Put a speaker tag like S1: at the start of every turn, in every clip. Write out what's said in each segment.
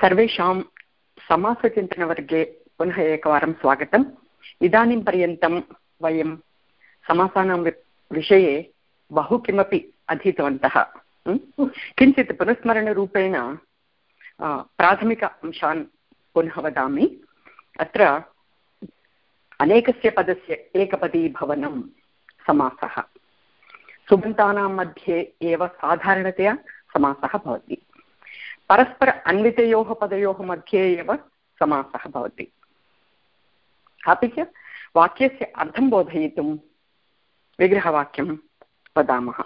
S1: सर्वेषां समासचिन्तनवर्गे पुनः एकवारं स्वागतम्. इदानीं पर्यन्तं वयं समासानां विषये बहु किमपि अधीतवन्तः किञ्चित् पुनस्मरणरूपेण प्राथमिक अंशान् पुनः वदामि. अत्र अनेकस्य पदस्य एकपदीभवनं समासः। सुबन्तानां मध्ये एव साधारणतया समासः भवति। परस्पर अन्वितयोः पदयोः मध्ये एव समासः भवति। अपि च वाक्यस्य अर्थं बोधयितुं, विग्रहवाक्यं वदामः।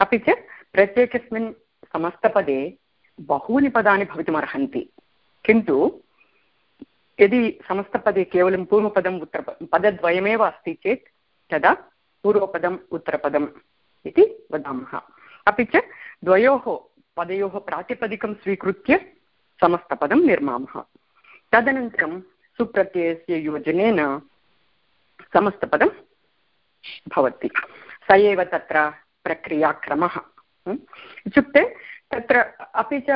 S1: अपि च प्रत्येकस्मिन् समस्तपदे बहूनि पदानि भवितुमर्हन्ति। किन्तु यदि समस्तपदे केवलं पूर्वपदम् उत्तर पदद्वयमेव अस्ति चेत् तदा पूर्वपदम् उत्तरपदम् इति वदामः। अपि च द्वयोः पदयोः प्रातिपदिकं स्वीकृत्य समस्तपदं निर्मामः। तदनन्तरं सुप्रत्ययस्य योजनेन समस्तपदं भवति। स एव तत्र प्रक्रियाक्रमः। इत्युक्ते तत्र अपि च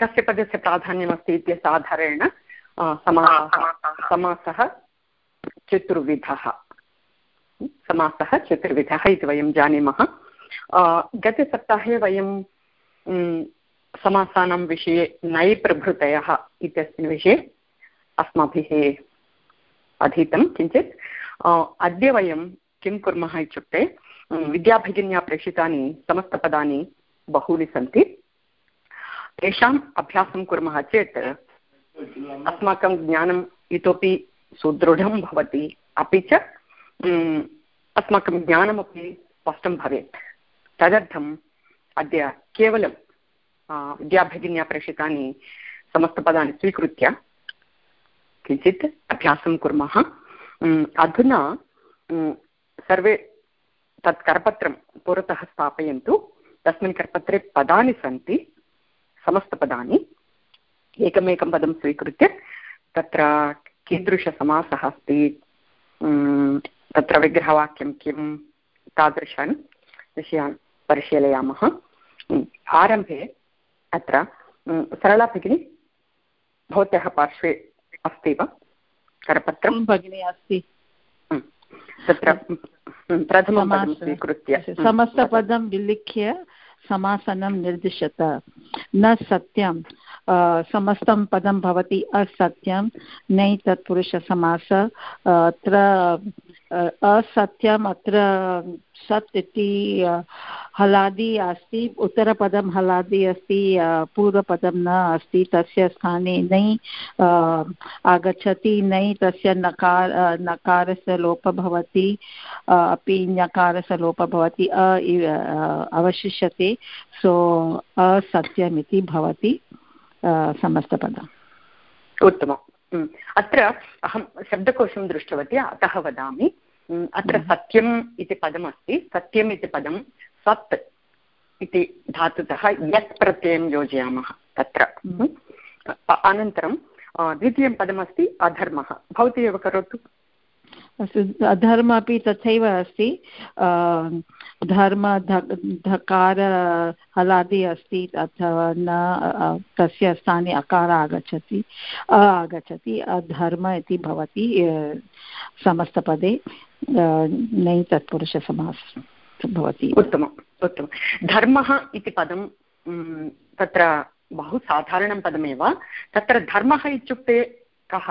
S1: कस्य पदस्य प्राधान्यमस्ति इत्यस्य आधारेण समासः समासः चतुर्विधः। समासः चतुर्विधः इति वयं जानीमः। गतसप्ताहे वयं समासानां विषये नैप्रभृतयः इत्यस्मिन् विषये अस्माभिः अधीतं किञ्चित्। अद्य वयं किं कुर्मः इत्युक्ते विद्याभगिन्या प्रेषितानि समस्तपदानि बहूनि सन्ति। तेषाम् अभ्यासं कुर्मः चेत् अस्माकं ज्ञानम् इतोपि सुदृढं भवति। अपि च अस्माकं ज्ञानमपि स्पष्टं भवेत्। तदर्थम् अद्य केवलं विद्याभगिन्या प्रेषितानि समस्तपदानि स्वीकृत्य किञ्चित् अभ्यासं कुर्मः। अधुना सर्वे तत् करपत्रं पुरतः स्थापयन्तु। तस्मिन् करपत्रे पदानि सन्ति, समस्तपदानि। एकमेकं पदं स्वीकृत्य तत्र कीदृशसमासः अस्ति तत्र विग्रहवाक्यं किं, तादृशान् विषयान् परिशीलयामः। आरम्भे अत्र सरला भगिनी भवत्याः पार्श्वे अस्ति वा? करपत्रं
S2: भगिनी अस्ति।
S1: तत्र प्रथमं स्वीकृत्य।
S2: समस्तपदं विलिख्य समासनं निर्दिशत न सत्यं समस्तं पदं भवति असत्यं नै तत्पुरुषसमास अत्र असत्यम् अत्र सत् इति हलादि अस्ति, उत्तरपदं हलादि अस्ति पूर्वपदं न अस्ति, तस्य स्थाने नै आगच्छति, नै तस्य नकार नकारस्य लोपः भवति अपि ञकारस्य लोपः भवति अवशिष्यते, सो असत्यमिति भवति। समस्तपदम्
S1: उत्तमम् अत्र अहं शब्दकोशं दृष्टवती अतः वदामि अत्र सत्यम् इति पदमस्ति सत्यम् इति पदं सत् इति धातुतः यत् प्रत्ययं योजयामः तत्र अनन्तरं द्वितीयं पदमस्ति अधर्मः भवती एव करोतु
S2: अस्तु धर्म अपि तथैव अस्ति। धर्म धकार, हलादि अस्ति, अथवा न तस्य स्थाने अकार आगच्छति आगच्छति, अधर्म इति भवति समस्तपदे नै तत्पुरुषसमास भवति।
S1: उत्तमम् उत्तमं धर्मः इति पदं तत्र बहु साधारणं पदमेव। तत्र धर्मः इत्युक्ते कः?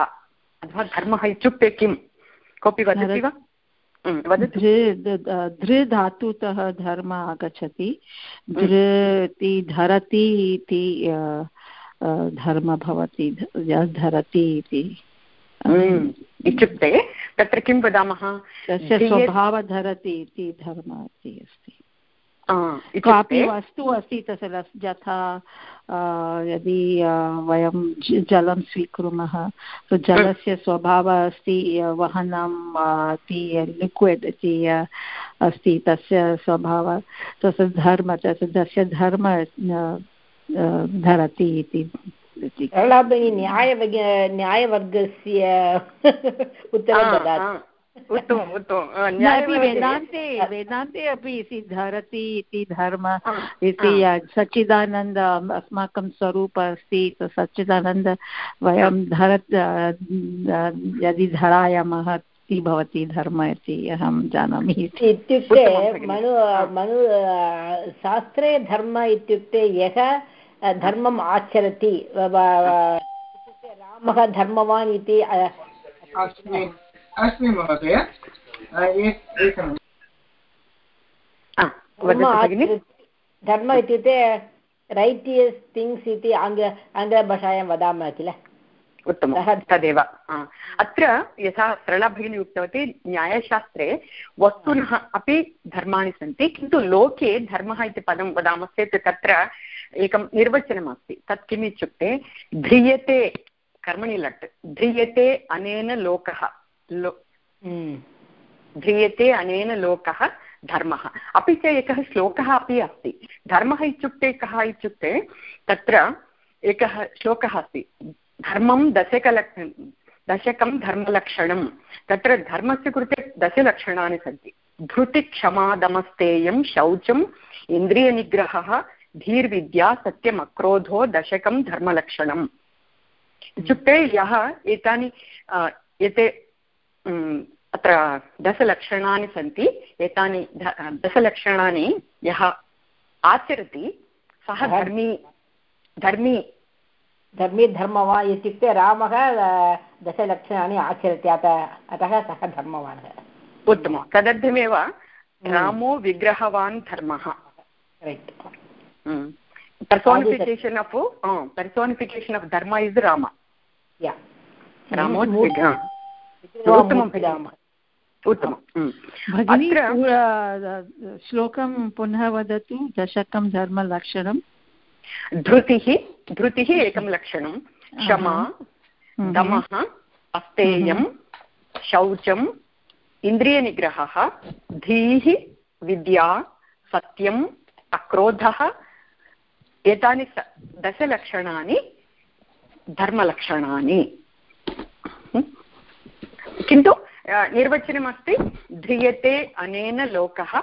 S1: अथवा धर्मः इत्युक्ते किम्? कोऽपि वदति वा?
S2: धृ धातुतः धर्म आगच्छति। धृ इति धरति इति धर्म भवति। धरति इति।
S1: इत्युक्ते तत्र किं वदामः?
S2: तस्य स्वभावधरति इति धर्म इति अस्ति। कापि वस्तु अस्ति तस्य यथा यदि वयं जलं स्वीकुर्मः तो जलस्य स्वभावः अस्ति वहनं इति लिक्विड् इति अस्ति तस्य स्वभावः तस्य धर्म तस्य तस्य धर्म धरति इति
S3: सरला भगिनी न्याय न्यायवर्गस्य उत्तरं ददाति।
S1: उत्तमम् उत्तमं
S2: वेदान्ते वेदान्ते अपि इति धरति इति धर्म इति सच्चिदानन्द अस्माकं स्वरूप अस्ति सच्चिदानन्द वयं धर यदि धरायामः इति भवति धर्म इति अहं जानामि।
S3: इत्युक्ते मनु मनु शास्त्रे धर्म इत्युक्ते यः धर्मम् आचरति रामः धर्मवान् इति
S4: अस्मि महोदय।
S3: धर्म इत्युक्ते रैटियस् थिङ्ग्स् इति आङ्ग्ल आङ्ग्लभाषायां वदामः किल?
S1: उत्तमं तदेव। अत्र यथा सरला भगिनी उक्तवती न्यायशास्त्रे वस्तुनः अपि धर्माणि सन्ति किन्तु लोके धर्मः इति पदं वदामश्चेत् तत्र एकं निर्वचनमस्ति। तत् किम् इत्युक्ते ध्रियते कर्मणि लट् ध्रियते अनेन लोकः। लो ध्रियते अनेन लोकः धर्मः अपि च एकः श्लोकः अपि अस्ति। धर्मः इत्युक्ते कः इत्युक्ते, तत्र एकः श्लोकः अस्ति। धर्मं दशकलक्ष दशकं धर्मलक्षणं। तत्र धर्मस्य कृते दशलक्षणानि सन्ति। धृतिक्षमादमस्तेयं शौचम् इन्द्रियनिग्रहः, धीर्विद्या, सत्यम् अक्रोधो, दशकं धर्मलक्षणम्। इत्युक्ते यः एतानि एते अत्र दशलक्षणानि सन्ति एतानि दशलक्षणानि यः आचरति सः धर्मी धर्मी।
S3: धर्मी धर्मवान् इत्युक्ते रामः दशलक्षणानि आचरति अतः अतः सः धर्मवान्।
S1: उत्तमं। तदर्थमेव रामो विग्रहवान् धर्मः। Personification of uh, personification of dharma is rama.
S3: Yeah
S1: ramo उत्तमं उत्तमं।
S2: भगिनी श्लोकं पुनः वदतु दशकं धर्मलक्षणं।
S1: धृतिः धृतिः एकं लक्षणं। क्षमा दमः अस्थेयं शौचम् इन्द्रियनिग्रहः धीः विद्या सत्यम् अक्रोधः। एतानि दशलक्षणानि धर्मलक्षणानि। किन्तु निर्वचनमस्ति, ध्रियते अनेन लोकः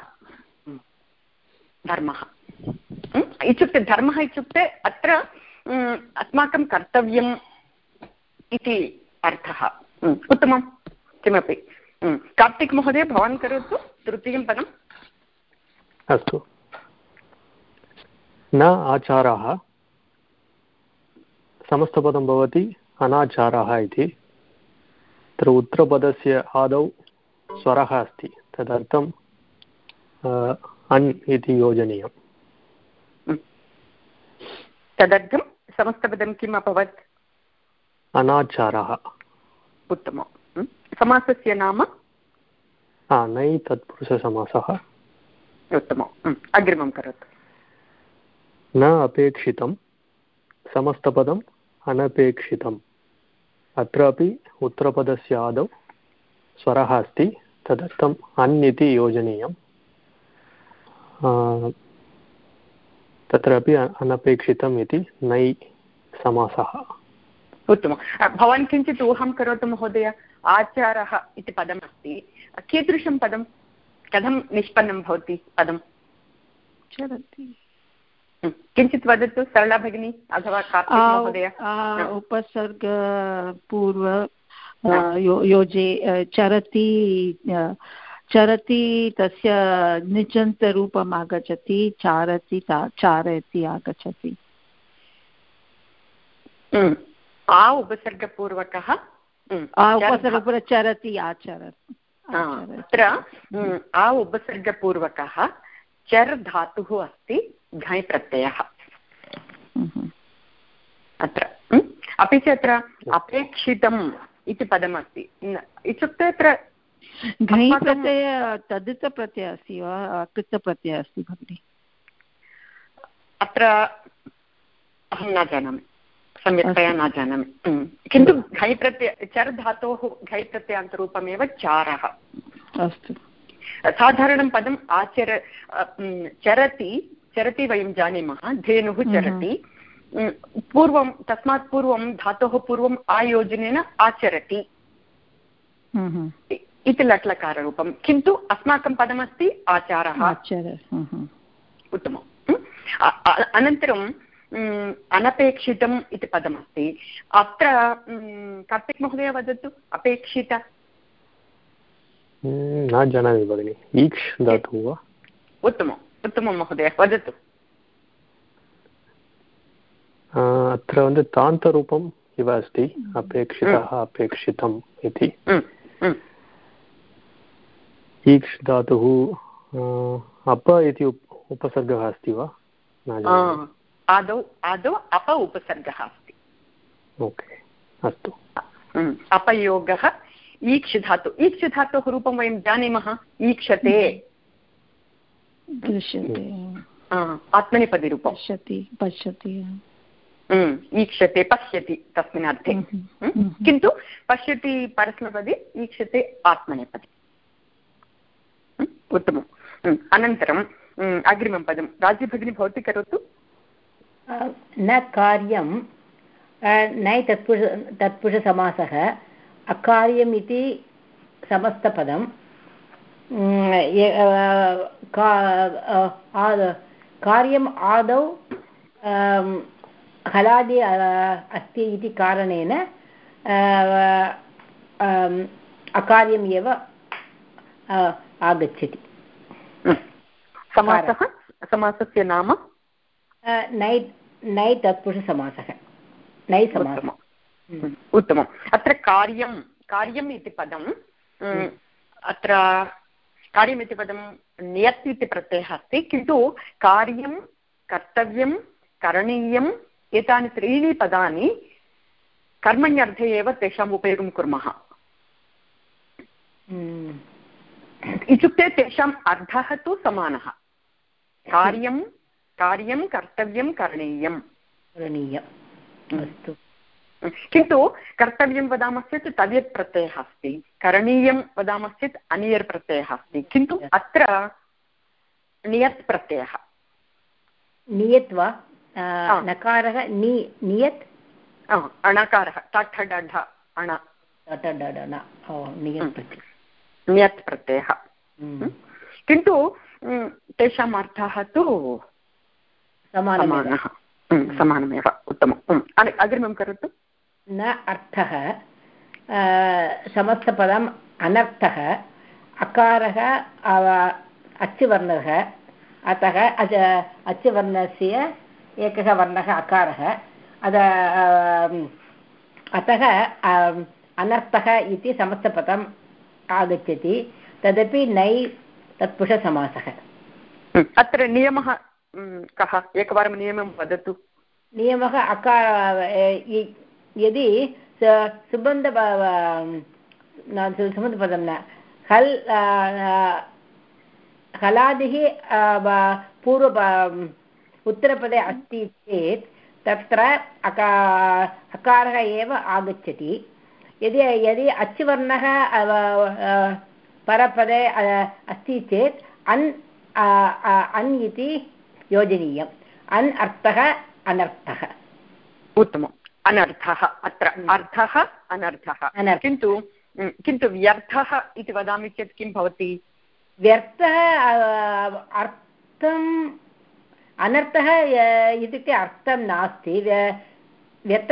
S1: धर्मः. इत्युक्ते धर्मः इत्युक्ते अत्र अस्माकं कर्तव्यम् इति अर्थः. उत्तमं. किमपि. कार्तिक् महोदय, भवान् करोतु तृतीयं पदम्
S5: अस्तु. न आचाराः, समस्तपदं भवति, अनाचाराः इति. तत्र उत्तरपदस्य आदौ स्वरः अस्ति। तदर्थं अन् इति योजनीयम्।
S1: तदर्थं समस्तपदं किम् अभवत्?
S5: अनाचारः।
S1: उत्तमं समासस्य नाम?
S5: नै तत्पुरुषसमासः।
S1: उत्तमम्। अग्रिमं करोतु।
S5: न अपेक्षितं समस्तपदम् अनपेक्षितम्। अत्रापि उत्तरपदस्य आदौ स्वरः अस्ति तदर्थम् अन् इति योजनीयम् तत्रापि अनपेक्षितम् इति नै समासः।
S1: उत्तमं भवान् किञ्चित् ऊहं करोतु महोदय आचारः इति पदमस्ति। कीदृशं पदं कथं निष्पन्नं भवति पदं?
S2: चलति
S1: किञ्चित् वदतु सरला भगिनी अथवा
S2: उपसर्ग पूर्व योजे चरति चरति तस्य निजन्तरूपम् आगच्छति चारति चारयति आगच्छति।
S1: आ उपसर्गपूर्वकः?
S2: उपसर्गपूर्व चरति आचरति।
S1: अत्र आ उपसर्गपूर्वकः चर् धातुः अस्ति। घञ् प्रत्ययः अत्र अपि च अत्र अपेक्षितम् इति पदमस्ति। इत्युक्ते अत्र
S2: घञ् प्रत्यय तदितप्रत्ययः अस्ति वा कृतप्रत्ययः अस्ति भगिनि?
S1: अत्र अहं न जानामि। सम्यक्तया न जानामि। किन्तु घञ् प्रत्यय चर् धातोः घञ् प्रत्ययान्तरूपमेव चारः।
S2: अस्तु।
S1: साधारणं पदम् आचर चरति। चरति वयं जानीमः धेनुः चरति। पूर्वं तस्मात् पूर्वं धातोः पूर्वम् आयोजनेन आचरति। इति लट्लकाररूपं किन्तु अस्माकं पदमस्ति आचारः। उत्तमम्। अनन्तरं अनपेक्षितम् इति पदमस्ति। अत्र कार्तिक् महोदय वदतु अपेक्षित?
S5: न जानामि भगिनि। ईक्ष् धातुः वा?
S1: उत्तमम्। उत्तमं महोदय वदतु।
S5: अत्र वन्द् तान्तरूपम् इव अस्ति अपेक्षितः अपेक्षितम् इति। ईक्ष् धातुः अप इति उपसर्गः अस्ति वा?
S1: आदौ आदौ अप उपसर्गः अस्ति।
S5: ओके अस्तु।
S1: अपयोगः ईक्ष् धातु ईक्ष् धातोः रूपं वयं जानीमः ईक्षते।
S2: दृश्यते।
S1: आत्मनेपदिरूपं
S2: पश्यति पश्यति
S1: ईक्षते पश्यति तस्मिन् अर्थे। किन्तु पश्यति परस्मैपदि ईक्षते आत्मनेपदि। उत्तमम्। अनन्तरम् अग्रिमं पदं। राज्यभगिनी भवती करोतु।
S3: न कार्यं नै तत्पुरुष तत्पुरुषसमासः। अकार्यम् इति समस्तपदं कार्यम् आदौ हलादि अस्ति इति कारणेन अकार्यम् एव आगच्छति
S1: समासः समासस्य नाम
S3: नै नै तत्पुरुषसमासः नै समासः
S1: हम्म। उत्तमम् अत्र कार्यं कार्यम् इति पदम् हम्म। अत्र कार्यम् इति पदं नियत् इति प्रत्ययः अस्ति। किन्तु कार्यं कर्तव्यं करणीयम् एतानि त्रीणि पदानि कर्मण्यर्थे एव तेषाम् उपयोगं कुर्मः। हम्म। इत्युक्ते तेषाम् अर्थः तु समानः। कार्यं कार्यं कर्तव्यं करणीयं
S3: करणीयम्। अस्तु।
S1: किन्तु कर्तव्यं वदामश्चेत् तद्यत् प्रत्ययः अस्ति। करणीयं वदामश्चेत् अनियर् प्रत्ययः अस्ति। किन्तु अत्र नियत् प्रत्ययः
S3: नियत् वा नकारः नि नियत्?
S1: अणकारः। टठ डढ अण।
S3: नियत् प्रत्ययः
S1: ण्यत् प्रत्ययः हम्म। किन्तु तेषाम् अर्थः तु समानः। समानमेव। उत्तमम्। अग्रिमं करोतु।
S3: न अर्थः समस्तपदम् अनर्थः अकारः अच्युवर्णः अतः अच अच्युवर्णस्य एकः वर्णः अकारः अद अतः अनर्थः इति समस्तपदं आगच्छति तदपि नै तत्पुरुषसमासः
S1: अत्र नियमः कः एकवारं नियमं वदतु
S3: नियमः अकार यदि सुबन्ध सुबन्धपदं न। हल् हलादिः पूर्व उत्तरपदे अस्ति चेत् तत्र अका, अकारः एव आगच्छति। यदि यदि अच्वर्णः परपदे अस्ति चेत् अन् अन् इति योजनीयम्। अन् अर्थः अनर्थः।
S1: उत्तमम्। अनर्थः अत्र अर्थः अनर्थः। किन्तु किन्तु व्यर्थः इति वदामि चेत् किं भवति?
S3: व्यर्थः अर्थम् अनर्थः इत्युक्ते अर्थं नास्ति। व्यत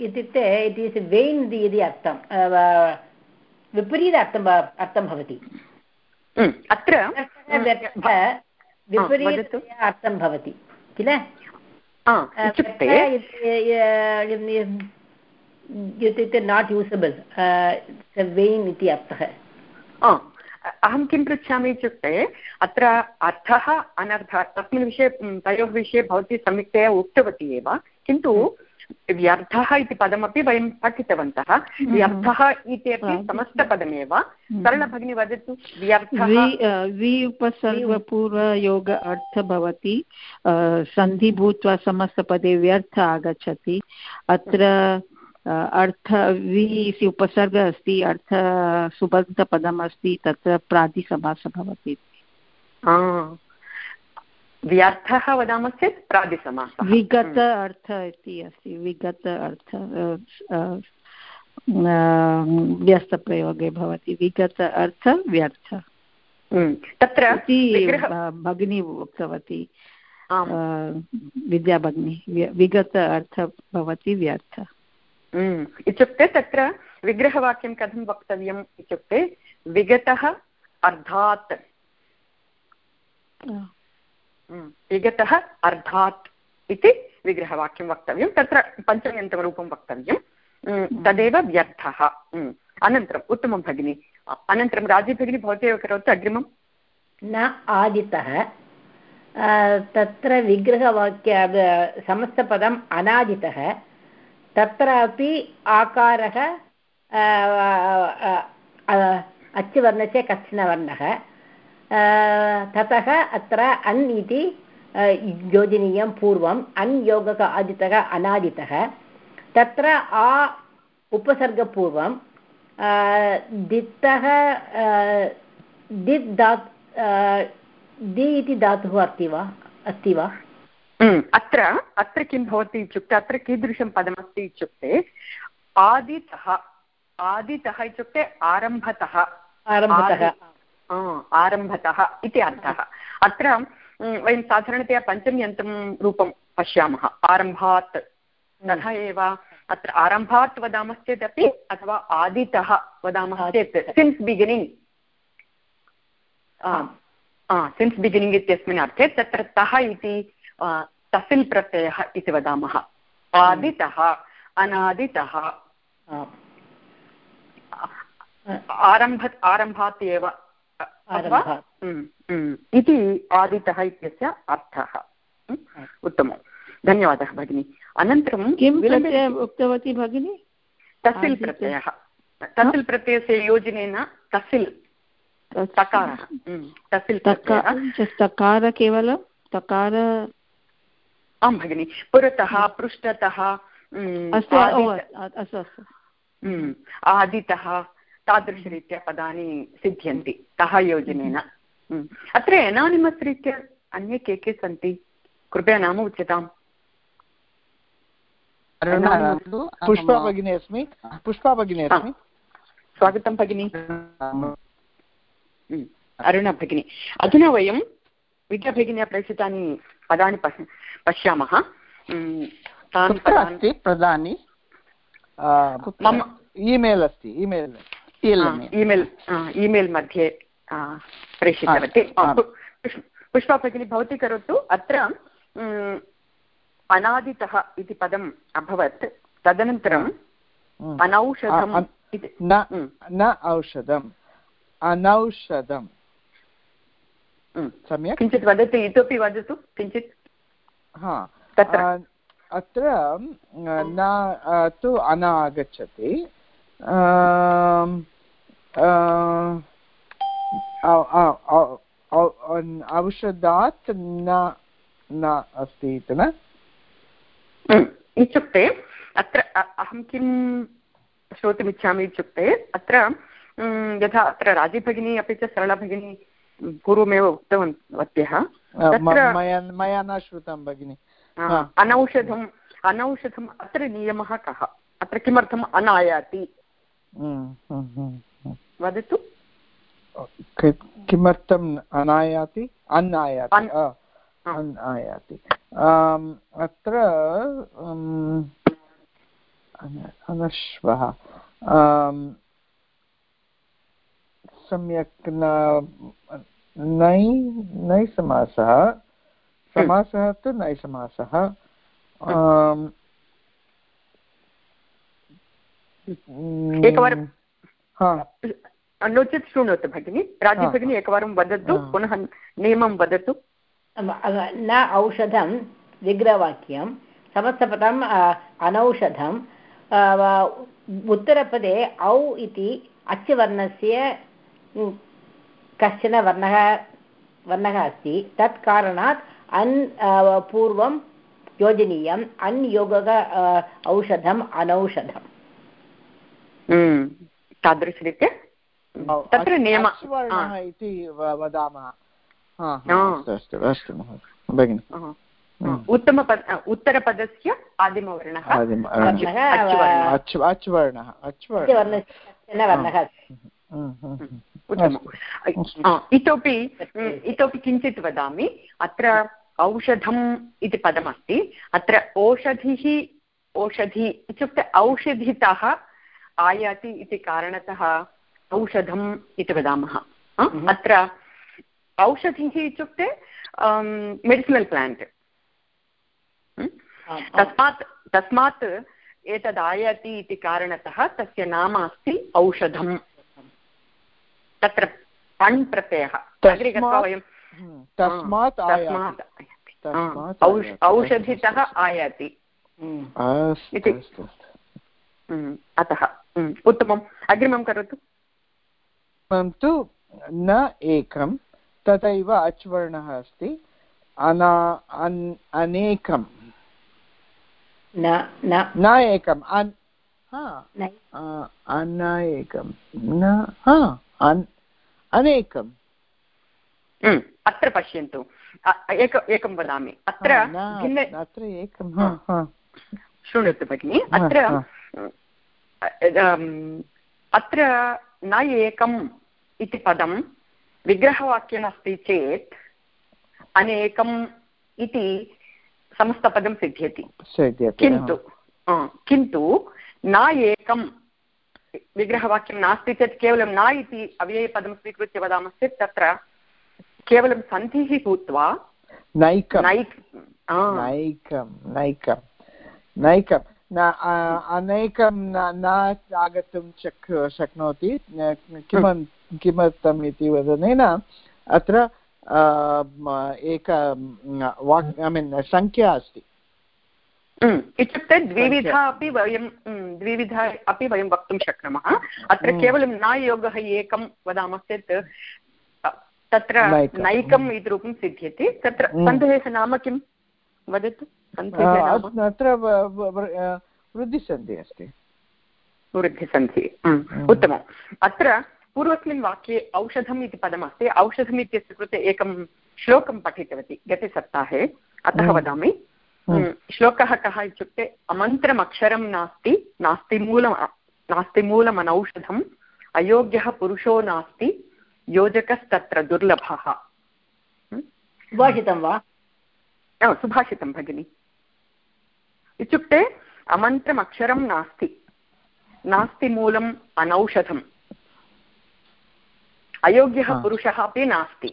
S3: इत्युक्ते इट् इस् वेन् इति अर्थं विपरीत अर्थम् अर्थं भवति।
S1: अत्र
S3: विपरीत अर्थं भवति। किल? इत्युक्ते नाट् यूसबल् वेन् इति अर्थः।
S1: अहं किं पृच्छामि इत्युक्ते अत्र अर्थः अनर्थः तस्मिन् विषये तयोः विषये भवती सम्यक्तया उक्तवती एव किन्तु व्यर्थः इति पदमपि वयं पठितवन्तः. व्यर्थः इति अपि समस्तपदमेव. सरलभगिनी वदतु व्यर्थः
S2: वि उपसर्गपूर्वयोग अर्थ भवति सन्धि भूत्वा समस्तपदे व्यर्थ आगच्छति. अत्र अर्थ वि इति उपसर्ग अस्ति अर्थ सुबन्तपदम् अस्ति तत्र प्रातिसमासः भवति.
S1: व्यर्थः वदामश्चेत् प्रादिसमासः।
S2: विगत अर्थ इति अस्ति विगत अर्थ व्यस्तप्रयोगे भवति। विगत अर्थ व्यर्थ।
S1: तत्र
S2: भगिनी उक्तवती। विद्याभगिनी विगत अर्थ भवति व्यर्थ।
S1: इत्युक्ते तत्र विग्रहवाक्यं कथं वक्तव्यम् इत्युक्ते विगतः अर्धात् विगतः अर्धात् इति विग्रहवाक्यं वक्तव्यं तत्र पञ्चम्यन्तरूपं वक्तव्यं। तदेव व्यर्थः। अनन्तरम् उत्तमं भगिनि। अनन्तरं राज़ी भगिनी भवती एव करोतु अग्रिमं
S3: न आदितः। तत्र विग्रहवाक्य समस्तपदम् अनादितः। तत्रापि आकारः अच्युवर्णस्य कश्चन वर्णः ततः अत्र अन् इति योजनीयं पूर्वम् अन् योगक आदितः अनादितः तत्र आ उपसर्गपूर्वं दित्तः दित् दात् दि इति धातुः अस्ति वा अस्ति वा
S1: अत्र अत्र किं भवति इत्युक्ते अत्र कीदृशं पदमस्ति इत्युक्ते आदितः आदितः इत्युक्ते आरम्भतः
S3: आरम्भतः
S1: आरम्भतः इति अर्थः। अत्र वयं साधारणतया पञ्चम्यन्तं रूपं पश्यामः। आरम्भात् तथा एव अत्र आरम्भात् वदामश्चेदपि अथवा आदितः वदामः चेत् सिन्स् बिगिनिङ्ग् सिन्स् बिगिनिङ्ग् इत्यस्मिन् अर्थे तत्र तः इति तसिल् प्रत्ययः इति वदामः। आदितः अनादितः आरंभ आरम्भात् एव इति आदितः इत्यस्य अर्थः। उत्तमं। धन्यवादः भगिनि। अनन्तरं
S2: किं उक्तवती भगिनि?
S1: तसिल् प्रत्ययः। तसिल् प्रत्ययस्य योजनेन तसिल् तकारः। तसिल्
S2: तकार केवलं? तकार
S1: आं भगिनि। पुरतः पृष्ठतः
S2: अस्तु अस्तु अस्तु।
S1: आदितः तादृशरीत्या पदानि सिद्ध्यन्ति तः योजनेन। अत्र एनानिमस् रीत्या अन्ये के के सन्ति? कृपया नाम उच्यताम्।
S4: पुष्पा भगिनी अस्मि। पुष्पा भगिनी अस्मि।
S1: स्वागतं भगिनि। अरुणा। भगिनी। अधुना वयं विद्याभगिन्या प्रेषितानि पदानि पश्यामः।
S4: अस्ति प्रदानि मम ईमेल् अस्ति ईमेल्।
S1: ईमेल् ईमेल् मध्ये प्रेषितवती पुष्पा भगिनी भवती करोतु अत्र अनादितः इति पदम् अभवत् तदनन्तरम् अनौषधम्
S4: न औषधम् अनौषधम्
S1: सम्यक् किञ्चित् वदतु इतोपि वदतु किञ्चित्
S4: तत्र अत्र न तु अन आगच्छति औषधात् न न अस्ति इति न
S1: इत्युक्ते अत्र अहं किं श्रोतुमिच्छामि इत्युक्ते अत्र यथा अत्र राजीभगिनी अपि च सरलभगिनी पूर्वमेव उक्तवत्यः
S4: मया न श्रुतं भगिनि
S1: अनौषधम् अनौषधम् अत्र नियमः कः अत्र किमर्थम् अनायाति वदतु।
S4: किमर्थम् अनायाति? अनायाति अनायाति अत्र अनश्वः। सम्यक् न नै नै समासः समासः तु नै समासः
S1: एकवारं नो चेत् शृणोतु भगिनि। राज़ी भगिनी एकवारं वदतु पुनः नियमं वदतु।
S3: न औषधं विग्रहवाक्यं समस्तपदम् अनौषधं उत्तरपदे औ इति अच्वर्णस्य कश्चन वर्णः वर्णः अस्ति। तत् कारणात् अन् पूर्वं योजनीयम् अन् योगः औषधम् अनौषधम्।
S1: तादृशरीत्या तत्र नियमः
S4: इति वदामः। अस्तु अस्तु अस्तु भगिनि।
S1: उत्तमपद उत्तरपदस्य आदिमवर्णः।
S4: अच्वर्णः
S1: इतोपि इतोपि किञ्चित् वदामि। अत्र औषधम् इति पदमस्ति। अत्र ओषधिः ओषधि इत्युक्ते औषधितः आयाति इति कारणतः औषधम् इति वदामः। अत्र औषधिः इत्युक्ते मेडिसिनल् प्लाण्ट् तस्मात् तस्मात् एतद् आयाति इति कारणतः तस्य नाम अस्ति औषधम्। तत्र पण् प्रत्ययः अग्रे गत्वा वयं
S4: तस्मात्
S1: औषधितः आयाति। इति। अतः उत्तमम् अग्रिमं करोतु
S4: तु न एकं तथैव अच्वर्णः अस्ति अना अनेकं न एकम् अनेकं न अनेकं
S1: अत्र पश्यन्तु. एक एकं वदामि. अत्र
S4: अत्र एकं
S1: शृणोतु भगिनि. अत्र अत्र न एकम् इति पदं विग्रहवाक्यमस्ति चेत् अनेकम् इति समस्तपदं सिद्ध्यति। किन्तु किन्तु न एकं विग्रहवाक्यं नास्ति चेत् केवलं न इति अव्ययपदं स्वीकृत्य वदामश्चेत् तत्र केवलं सन्धिः भूत्वा
S4: नैकं नैकं नैकं अनेकं न आगतुं शक् शक्नोति। किमन् किमर्थम् इति वदनेन अत्र एक वाक् ऐ मीन् सङ्ख्या अस्ति।
S1: इत्युक्ते द्विविधा अपि वयं द्विविधा अपि वयं वक्तुं शक्नुमः। अत्र केवलं न योगः एकं वदामश्चेत् तत्र नैकम्। इति रूपं सिद्ध्यति। तत्र सन्देहः नाम किं वदतु
S4: अत्र वृद्धिसन्धिः अस्ति।
S1: वृद्धिसन्धिः उत्तमम्। अत्र पूर्वस्मिन् वाक्ये औषधम् इति पदमस्ति। औषधम् इत्यस्य कृते एकं श्लोकं पठितवती गतसप्ताहे अतः वदामि। श्लोकः कः इत्युक्ते अमन्त्रमक्षरं नास्ति नास्ति मूलं नास्ति मूलमनौषधम् अयोग्यः पुरुषो नास्ति योजकस्तत्र दुर्लभः।
S3: सुभाषितं वा?
S1: सुभाषितं भगिनि। इत्युक्ते अमन्त्रमक्षरं नास्ति। नास्ति मूलम् अनौषधम्। अयोग्यः पुरुषः अपि नास्ति।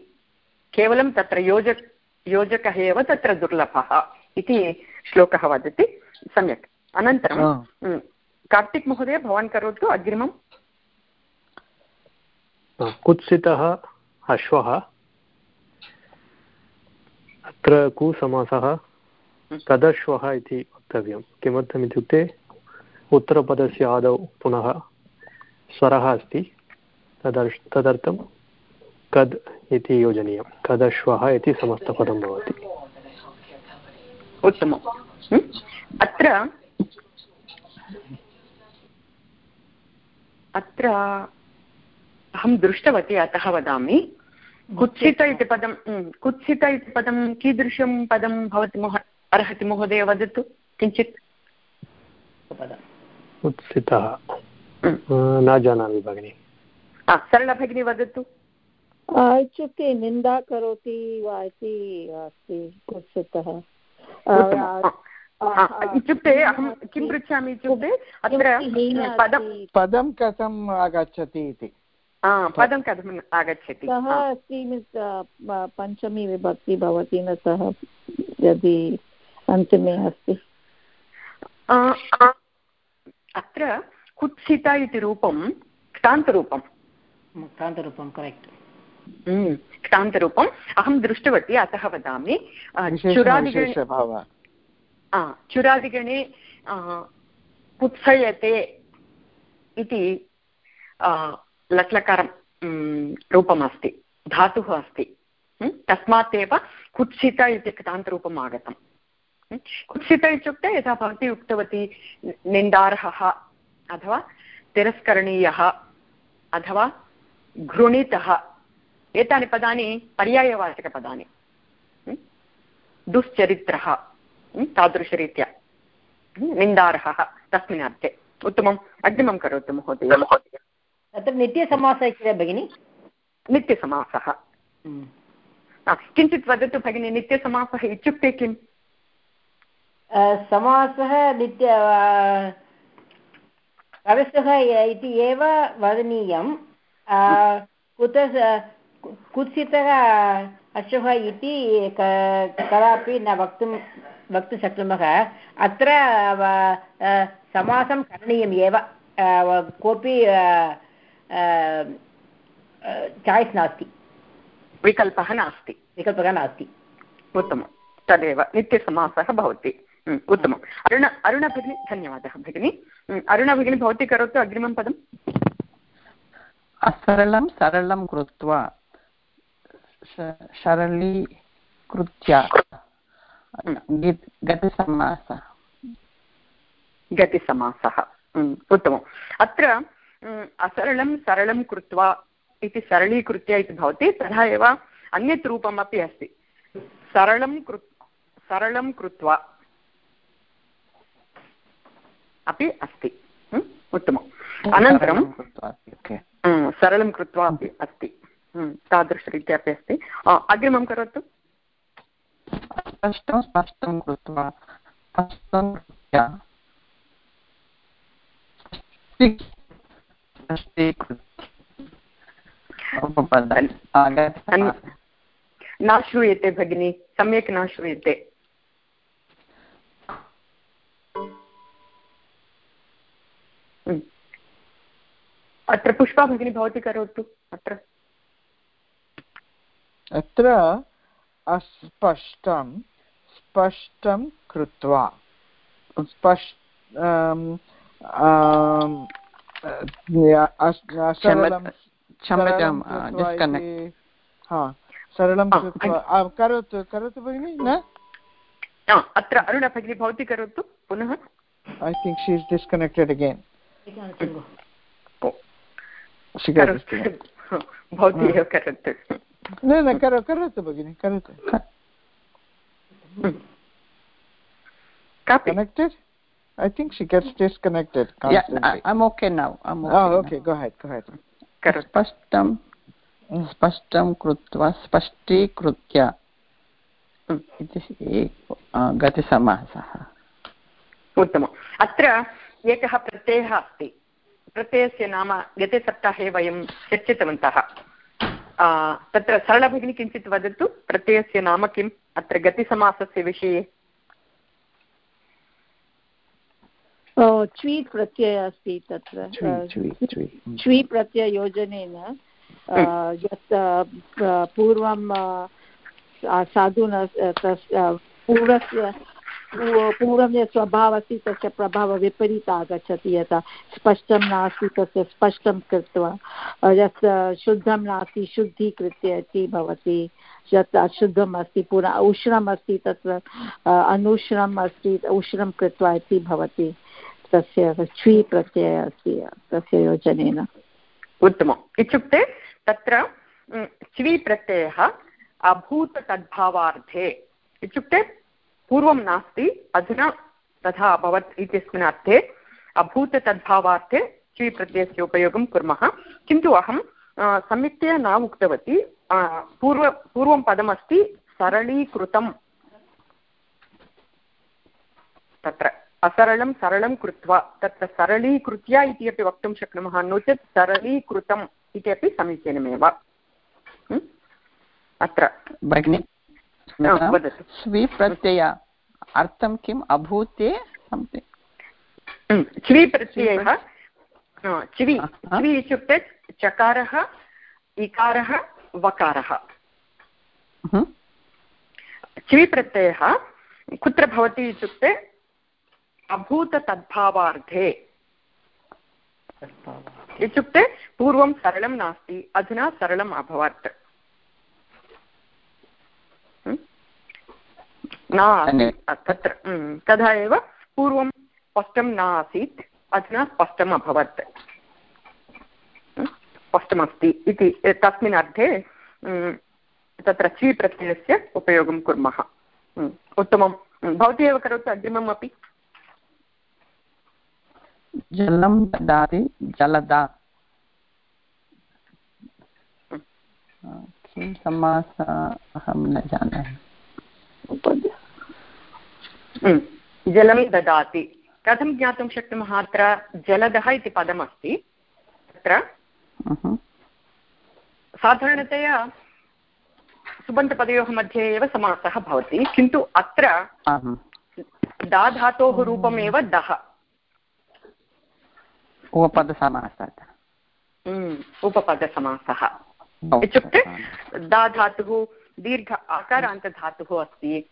S1: केवलं तत्र योजक योजकः एव तत्र दुर्लभः इति श्लोकः वदति। सम्यक्। अनन्तरं कार्तिक् महोदय भवान् करोतु अग्रिमम्।
S5: कुत्सितः अश्वः। अत्र कुसमासः तदश्वः इति वक्तव्यं। किमर्थम् इत्युक्ते उत्तरपदस्य आदौ पुनः स्वरः अस्ति। तदर् तदर्थं कद् इति योजनीयं। कदश्वः इति समस्तपदं भवति।
S1: उत्तमम्। अत्र अत्र अहं दृष्टवती अतः वदामि। कुत्सित इति पदं कुत्सित इति पदं कीदृशं पदं भवति मोह अर्हति महोदय वदतु किञ्चित्।
S5: कुत्सितः। न जानामि भगिनि।
S1: सरलभगिनी वदतु।
S2: इत्युक्ते निन्दा करोति वा इति अस्ति कुत्सितः।
S1: इत्युक्ते अहं किं पृच्छामि इत्युक्ते अत्र पदं
S4: पदं कथम् आगच्छति इति।
S1: पदं कथम् आगच्छति.
S2: सः अस्ति पञ्चमी विभक्ति भवति न सः यदि अन्तिमे अस्ति?
S1: अत्र कुत्सिता इति रूपं क्तान्तरूपं
S3: क्तान्तरूपं करेक्ट्
S1: क्तान्तरूपम्. अहं दृष्टवती अतः वदामि. चुरादिगणे चुरादिगणे कुत्सयते इति लट्लकारं रूपमस्ति धातुः अस्ति तस्मात् एव कुत्सित इति क्तान्तरूपम् आगतम् कुत्सित इत्युक्ते यथा भवती उक्तवती निन्दार्हः अथवा तिरस्करणीयः, अथवा घृणितः, एतानि पदानि पर्यायवाचकपदानि दुश्चरित्रः तादृशरीत्या निन्दार्हः तस्मिन् अर्थे, उत्तमम्, अग्रिमं करोतु महोदय।
S3: तत्र नित्यसमासः किल भगिनि?
S1: नित्यसमासः। हम्म। किञ्चित् वदतु भगिनि नित्यसमासः इत्युक्ते किम्?
S3: समासः नित्य परसः इति एव वदनीयं कुत कुत्सितः अश्वः इति कदापि न वक्तुं वक्तुं शक्नुमः। अत्र समासं करणीयम् एव। कोऽपि चाय्स् नास्ति।
S1: विकल्पः नास्ति।
S3: विकल्पः नास्ति।
S1: उत्तमं। तदेव नित्यसमासः भवति। उत्तमम् अरुण अरुण भगिनी धन्यवादः भगिनि। अरुण भगिनी भवती करोतु अग्रिमं पदम्
S6: असरलं सरलं कृत्वा सरलीकृत्य गतिसमासः।
S1: गतिसमासः। उत्तमम् अत्र असरलं सरलं कृत्वा इति सरलीकृत्य इति भवति तथा एव अन्यत् रूपमपि अस्ति। सरलं कृ सरलं कृत्वा अपि अस्ति। उत्तमम्। अनन्तरं सरलं कृत्वा अपि अस्ति। तादृशरीत्या अपि अस्ति। अग्रिमं करोतु।
S6: स्पष्टं स्पष्टं कृत्वा।
S1: न श्रूयते भगिनि। सम्यक् न श्रूयते अत्र पुष्पा भगिनी भवती करोतु। अत्र।
S4: अत्र अस्पष्टं स्पष्टं कृत्वा। स्पष्ट सरलं कृत्वा करोतु करोतु भगिनि न?
S1: अत्र अरुण भगिनी भवती करोतु पुनः?
S4: I think she is disconnected again
S1: भवती एव करोतु।
S4: न न करोतु भगिनि करोतु। connected? I think she gets disconnected
S6: yeah i'm okay now. I'm okay
S4: oh okay. Now. go ahead. Go ahead.
S6: स्पष्टं स्पष्टं कृत्वा स्पष्टीकृत्य इति गतिसमासः
S1: उत्तमम् अत्र एकः प्रत्ययः अस्ति प्रत्ययस्य नाम गते सप्ताहे वयं चर्चितवन्तः तत्र सरलभगिनी किञ्चित् वदतु प्रत्ययस्य नाम किम् अत्र गतिसमासस्य विषये
S2: च्वी प्रत्ययः अस्ति तत्र च्वी प्रत्यययोजनेन यत् पूर्वं साधुना पूर्वस्य पूर्वं यत् स्वभावः अस्ति तस्य प्रभावः विपरीतः आगच्छति यथा स्पष्टं नास्ति तस्य स्पष्टं कृत्वा यत् शुद्धं नास्ति शुद्धीकृत्य इति भवति यत् अशुद्धम् अस्ति पुनः उष्णम् अस्ति तत्र अनुष्णम् अस्ति उष्णं कृत्वा इति भवति। तस्य च्वी प्रत्ययः अस्ति, तस्य योजनेन।
S1: उत्तमम्। इत्युक्ते तत्र च्वी प्रत्ययः अभूत तद्भावार्थे इत्युक्ते पूर्वं नास्ति, अधुना तथा अभवत् इत्यस्मिन् अर्थे अभूत तद्भावार्थे च्वी प्रत्ययस्य उपयोगं कुर्मः। किन्तु अहं सम्यक्तया न उक्तवती। पूर्व, पूर्वं पदमस्ति सरलीकृतं तत्र। असरलं सरलं कृत्वा तत्र सरलीकृत्य इति अपि वक्तुं शक्नुमः नो चेत् सरलीकृतम् इति अपि समीचीनमेव। अत्र।
S6: भगिनि स्वीप्रत्यय अर्थं किम्? अभूते
S1: च्वी प्रत्ययः च्वी च्वी इत्युक्ते चकारः इकारः वकारः। च्वी प्रत्ययः कुत्र भवति इत्युक्ते अभूततद्भावार्थे। इत्युक्ते पूर्वं सरलं नास्ति अधुना सरलम् अभवत्। न तत्र तथा एव पूर्वं स्पष्टं न आसीत् अधुना स्पष्टम् अभवत्। स्पष्टमस्ति इति तस्मिन् अर्थे तत्र ची प्रत्ययस्य उपयोगं कुर्मः। उत्तमं भवती एव करोतु अग्रिमम् अपि
S6: जलं ददाति जलदा। किं समासः अहं न जानामि
S1: जलं ददाति। कथं ज्ञातुं शक्नुमः अत्र? जलदः इति पदमस्ति। तत्र साधारणतया सुबन्तपदयोः मध्ये एव समासः भवति किन्तु अत्र दा धातोः रूपमेव दः।
S6: उपपदसमासः।
S1: उपपदसमासः। इत्युक्ते दा धातुः दीर्घ आकारान्तधातुः अस्ति।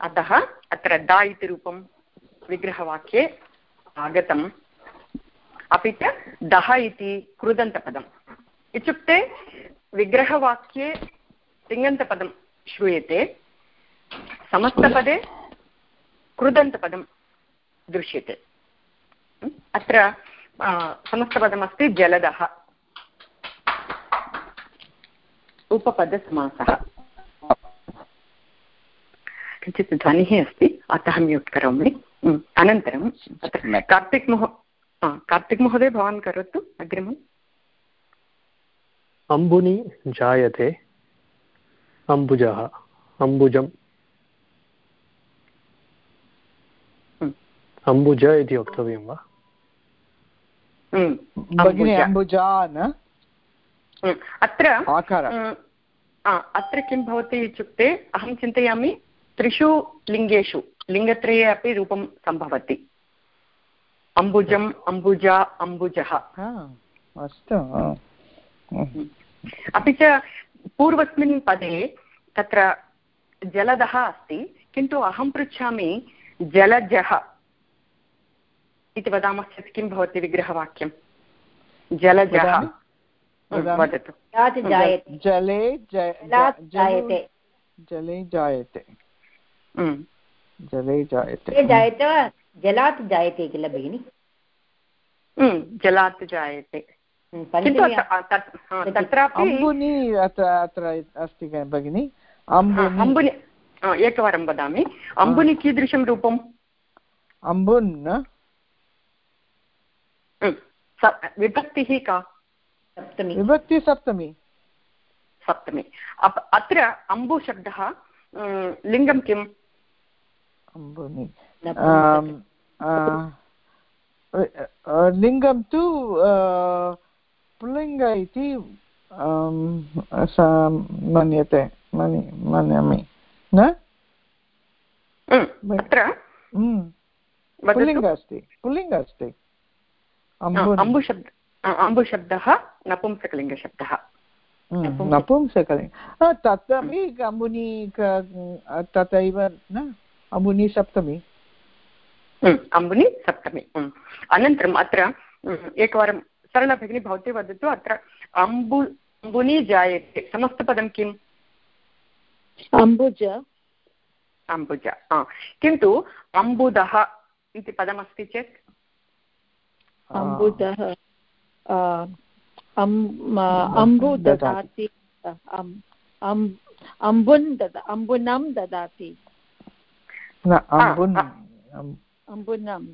S1: अतः अत्र दा इति रूपं विग्रहवाक्ये आगतम् अपि च दः इति कृदन्तपदम्। इत्युक्ते विग्रहवाक्ये तिङन्तपदं श्रूयते। समस्तपदे कृदन्तपदं दृश्यते। अत्र समस्तपदमस्ति जलदः उपपदसमासः किञ्चित् ध्वनिः अस्ति अतः म्यूट् करोमि अनन्तरं कार्तिक् महो कार्तिक् महोदय भवान् करोतु अग्रिमम्
S5: अम्बुनि जायते अम्बुजः अम्बुजम् अम्बुज इति वक्तव्यं वा
S4: भगिनी अम्बुजा न?
S1: अत्र अत्र किं भवति इत्युक्ते अहं चिन्तयामि त्रिषु लिङ्गेषु लिङ्गत्रये अपि रूपं सम्भवति। अम्बुजम् अम्बुजा अम्बुजः।
S4: अस्तु।
S1: अपि च पूर्वस्मिन् पदे तत्र जलदः अस्ति किन्तु अहं पृच्छामि जलजः। इति वदामश्चेत् किं भवति विग्रहवाक्यं? जलजः। वदतु।
S4: जले जायते। जले जायते। जले जायते।
S3: जायते वा? जलात् जायते किल भगिनि?
S1: जलात् जायते।
S4: अम्बुनि अत्र अत्र अस्ति भगिनि?
S1: अम्बुनि एकवारं वदामि। अम्बुनि कीदृशं रूपम्?
S4: अम्बुन्
S1: विभक्तिः का
S4: सप्तमी। विभक्ति सप्तमी।
S1: सप्तमी। अत्र अम्बुशब्दः लिङ्गं किम्?
S4: अम्बुनि। लिङ्गं तु पुल्लिङ्ग इति मन्यते मन्यामि। न?
S1: अत्र
S4: पुल्लिङ्ग अस्ति पुल्लिङ्ग अस्ति।
S1: अम्बुशब्द अम्बुशब्दः नपुंसकलिङ्गशब्दः।
S4: नपुंसकलिङ्ग। तत्रापि अम्बुनि तथैव न? अम्बुनि सप्तमी।
S1: अम्बुनि सप्तमी। अनन्तरम् अत्र एकवारं सरलभगिनी भवती वदतु अत्र अम्बु अम्बुनि जायते। समस्तपदं किम्?
S2: अम्बुज।
S1: अम्बुज किन्तु अम्बुदः इति पदमस्ति चेत्
S2: अम्बुदः अम्बु ददाति अम्बुन् ददा अम्बुनं ददाति। अम्बुनम्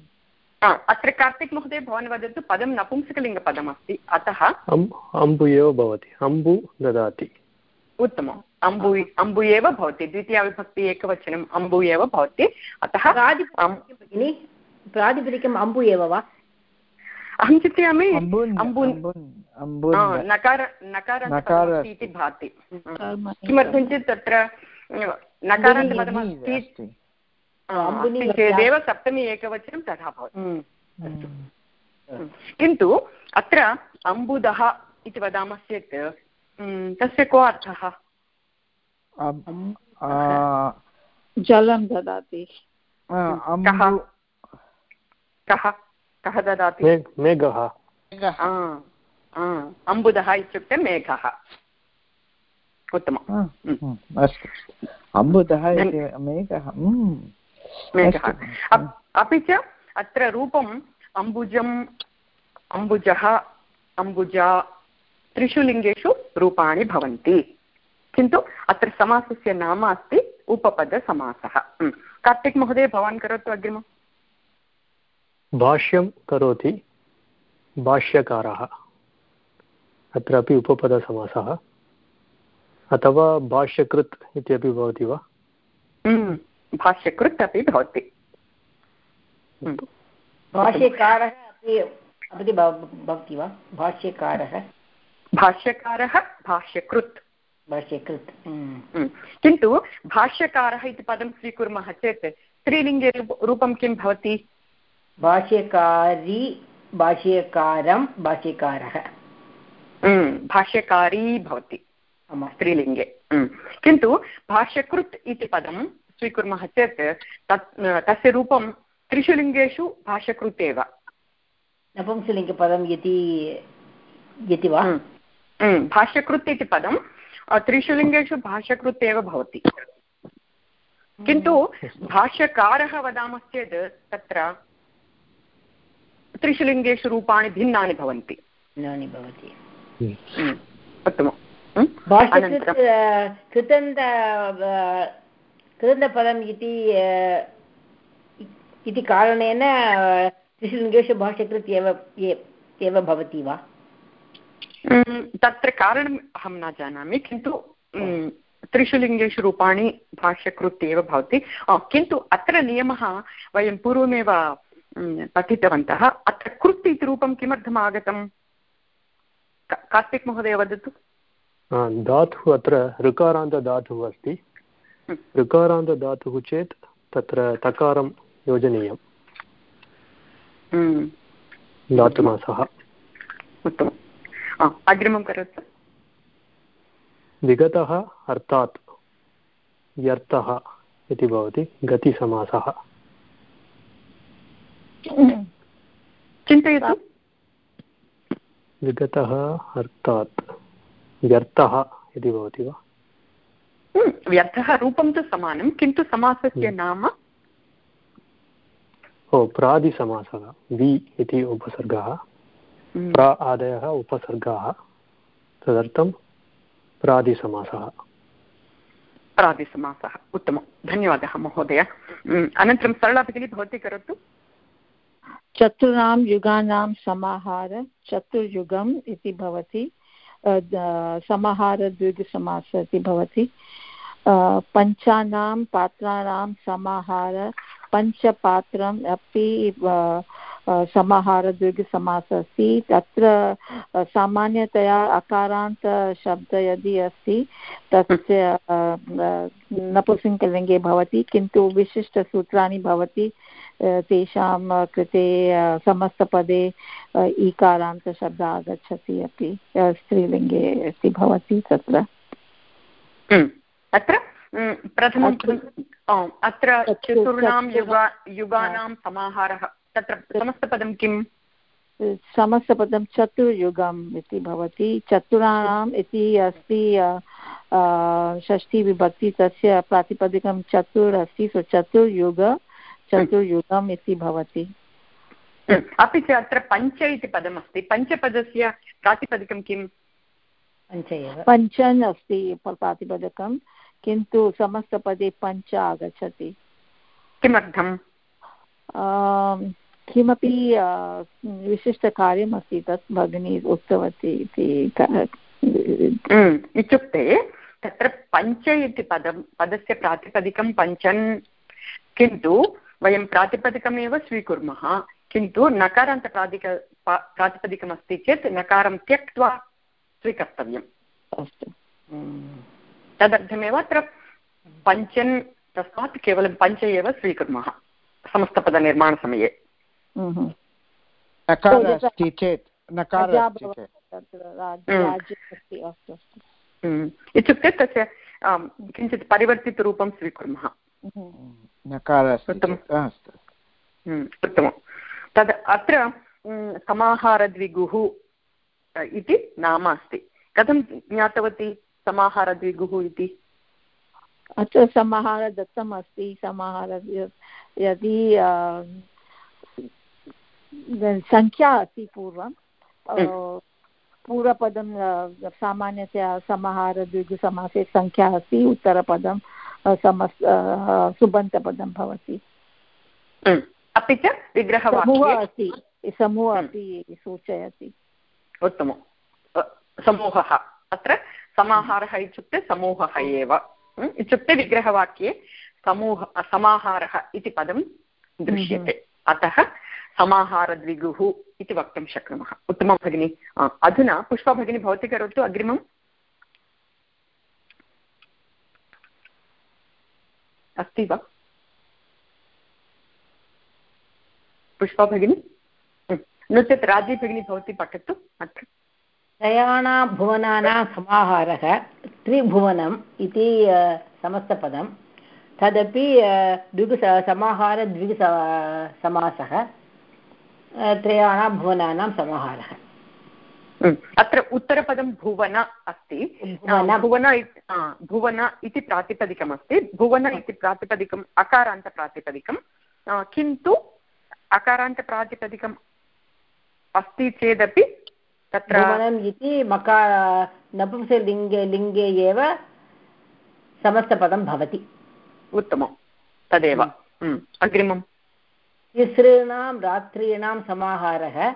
S1: अत्र कार्तिक् महोदय भवान् वदतु पदं नपुंसकलिङ्गपदमस्ति अतः?
S5: अम्बु एव भवति अम्बु ददाति।
S1: उत्तमम्। अम्बु अम्बु एव भवति द्वितीयाविभक्ति एकवचनम् अम्बु एव भवति अतः
S3: प्रातिपदिकम् अम्बु एव वा?
S1: अहं चिन्तयामि नकार नकार इति भाति। किमर्थं चेत् तत्र नकारान्तपदमस्ति चेदेव सप्तमी एकवचनं तथा भवति। किन्तु अत्र अम्बुदः इति वदामश्चेत् तस्य को अर्थः?
S2: जलं ददाति।
S1: कः? कः ददाति
S5: मेघः।
S1: अम्बुदः इत्युक्ते मेघः। उत्तमम्।
S4: अस्तु। अम्बुदः मेघः
S1: मेघः। अपि च अत्र रूपम् अम्बुजम् अम्बुजः अम्बुजा त्रिषु लिङ्गेषु रूपाणि भवन्ति। किन्तु अत्र समासस्य नाम अस्ति उपपदसमासः। कार्तिक् महोदय भवान् करोतु अग्रिमम्?
S5: भाष्यं करोति भाष्यकारः। अत्रापि उपपदसमासः। अथवा भाष्यकृत् इत्यपि भवति वा?
S1: भाष्यकृत् अपि भवति।
S3: भाष्यकारः अपि भवति वा? भाष्यकारः?
S1: भाष्यकारः भाष्यकृत्।
S3: भाष्यकृत्।
S1: किन्तु भाष्यकारः इति पदं स्वीकुर्मः चेत् स्त्रीलिङ्गे रूपं किं भवति?
S3: भाष्यकारी भाष्यकारं भाष्यकारः।
S1: भाष्यकारी भवति स्त्रीलिङ्गे किन्तु भाष्यकृत् इति पदं स्वीकुर्मः चेत् तत् तस्य रूपं त्रिषु लिङ्गेषु भाष्यकृत् एव
S3: नपुंसलिङ्गपदम् इति इति वा
S1: भाष्यकृत् इति पदं त्रिषु लिङ्गेषु भाष्यकृत् एव भवति किन्तु भाष्यकारः वदामश्चेत् तत्र त्रिषु लिङ्गेषु रूपाणि भिन्नानि भवन्ति।
S3: भिन्नानि भवति
S1: उत्तमं
S3: कृतन्त कृतन्तपदम् इति इति कारणेन त्रिषु लिङ्गेषु भाष्यकृत् एव एव भवति वा?
S1: तत्र कारणम् अहं न जानामि किन्तु त्रिषु लिङ्गेषु रूपाणि भाष्यकृत् एव भवति। किन्तु अत्र नियमः वयं पूर्वमेव पठितवन्तः अत्र कृत् इति रूपं किमर्थम् आगतं कार्तिक् महोदय वदतु
S5: धातुः अत्र ऋकारान्तधातुः अस्ति ऋकारान्तधातुः चेत् तत्र तकारं योजनीयम् धातुमासः
S1: उत्तमम् अग्रिमं करोतु
S5: विगतः अर्थात् व्यर्थः इति भवति गतिसमासः
S1: चिन्तयतु।
S5: विगतः अर्थात् व्यर्थः इति भवति वा?
S1: व्यर्थः रूपं तु समानं किन्तु समासस्य नाम?
S5: ओ प्रादिसमासः वि इति उपसर्गः। प्रा आदयः उपसर्गाः। तदर्थं प्रादिसमासः।
S1: प्रादिसमासः उत्तमं। धन्यवादः महोदय। अनन्तरं सरला भगिनी भवती करोतु।
S2: चतुर्णां युगानां समाहार, चतुर्युगम् इति भवति समाहारद्विगसमास इति भवति पञ्चानां पात्राणां समाहार, पञ्चपात्रम् अपि समाहारदीर्घसमासः अस्ति, तत्र सामान्यतया अकारान्तशब्दः यदि अस्ति, तस्य नपुंसकलिङ्गे भवति, किन्तु विशिष्टसूत्राणि भवति तेषां कृते समस्तपदे ईकारान्तशब्दः आगच्छति अपि स्त्रीलिङ्गे अस्ति भवति तत्र।
S1: अत्र? प्रथमं अत्र चतुर्णां युगा युगानां समाहारः। तत्र समस्तपदं किम्?
S2: समस्तपदं चतुर्युगम् इति भवति। चतुराणाम् इति अस्ति षष्टिविभक्ति तस्य प्रातिपदिकं चतुर् अस्ति सो चतुर्युग चतुर्युगम् इति भवति।
S1: अपि च अत्र पञ्च इति पदमस्ति। पञ्चपदस्य प्रातिपदिकं किम्?
S3: पञ्च एव।
S2: पञ्चन् अस्ति प्रातिपदिकं किन्तु समस्तपदे पञ्च आगच्छति।
S1: किमर्थम्?
S2: किमपि विशिष्टकार्यमस्ति तत् भगिनी उक्तवती इति
S1: इत्युक्ते तत्र पञ्च इति पदं पदस्य प्रातिपदिकं पञ्चन् किन्तु वयं प्रातिपदिकमेव स्वीकुर्मः किन्तु नकारान्तप्रातिक प्रातिपदिकमस्ति चेत् नकारं त्यक्त्वा स्वीकर्तव्यम्।
S2: अस्तु।
S1: तदर्थमेव अत्र पञ्चन् तस्मात् केवलं पञ्च एव स्वीकुर्मः समस्तपदनिर्माणसमये।
S4: नकारः अस्ति चेत्
S1: इत्युक्ते तस्य किञ्चित् परिवर्तितरूपं स्वीकुर्मः। उत्तमं तद् अत्र समाहारद्विगुः इति नाम अस्ति। कथं ज्ञातवती समाहारद्विगुः इति?
S2: अत्र समाहार दत्तम् अस्ति। समाहार यदि सङ्ख्या अस्ति पूर्वं पूर्वपदं सामान्यतया समाहारद्विगुसमासे सङ्ख्या अस्ति उत्तरपदं समस् सुबन्तपदं भवति।
S1: अपि च विग्रहवाक्ये।
S2: अस्ति। समूहः अपि सूचयति।
S1: उत्तमं समूहः। अत्र समाहारः इत्युक्ते समूहः एव। इत्युक्ते विग्रहवाक्ये समूह समाहारः इति पदं दृश्यते। अतः समाहारद्विगुः इति वक्तुं शक्नुमः। उत्तमं भगिनि। अधुना पुष्पा भगिनी भवती करोतु अग्रिमम्। अस्ति वा? पुष्पा भगिनी? नो चेत् राज़ी भगिनी भवती पठतु अत्र।
S3: त्रयाणां भुवनानां समाहारः त्रिभुवनम् इति समस्तपदं। तदपि द्विगु समाहारद्विगु समासः त्रयाणां भुवनानां समाहारः।
S1: अत्र उत्तरपदं भुवन अस्ति. भुवन भुवन इति प्रातिपदिकमस्ति भुवन इति प्रातिपदिकम् अकारान्तप्रातिपदिकं किन्तु अकारान्तप्रातिपदिकम् अस्ति चेदपि
S3: तत्र इति मकार नपुंसलिङ्गे लिङ्गे एव समस्तपदं भवति.
S1: उत्तमं. तदेव. अग्रिमं
S3: तिसॄणां रात्रीणां समाहारः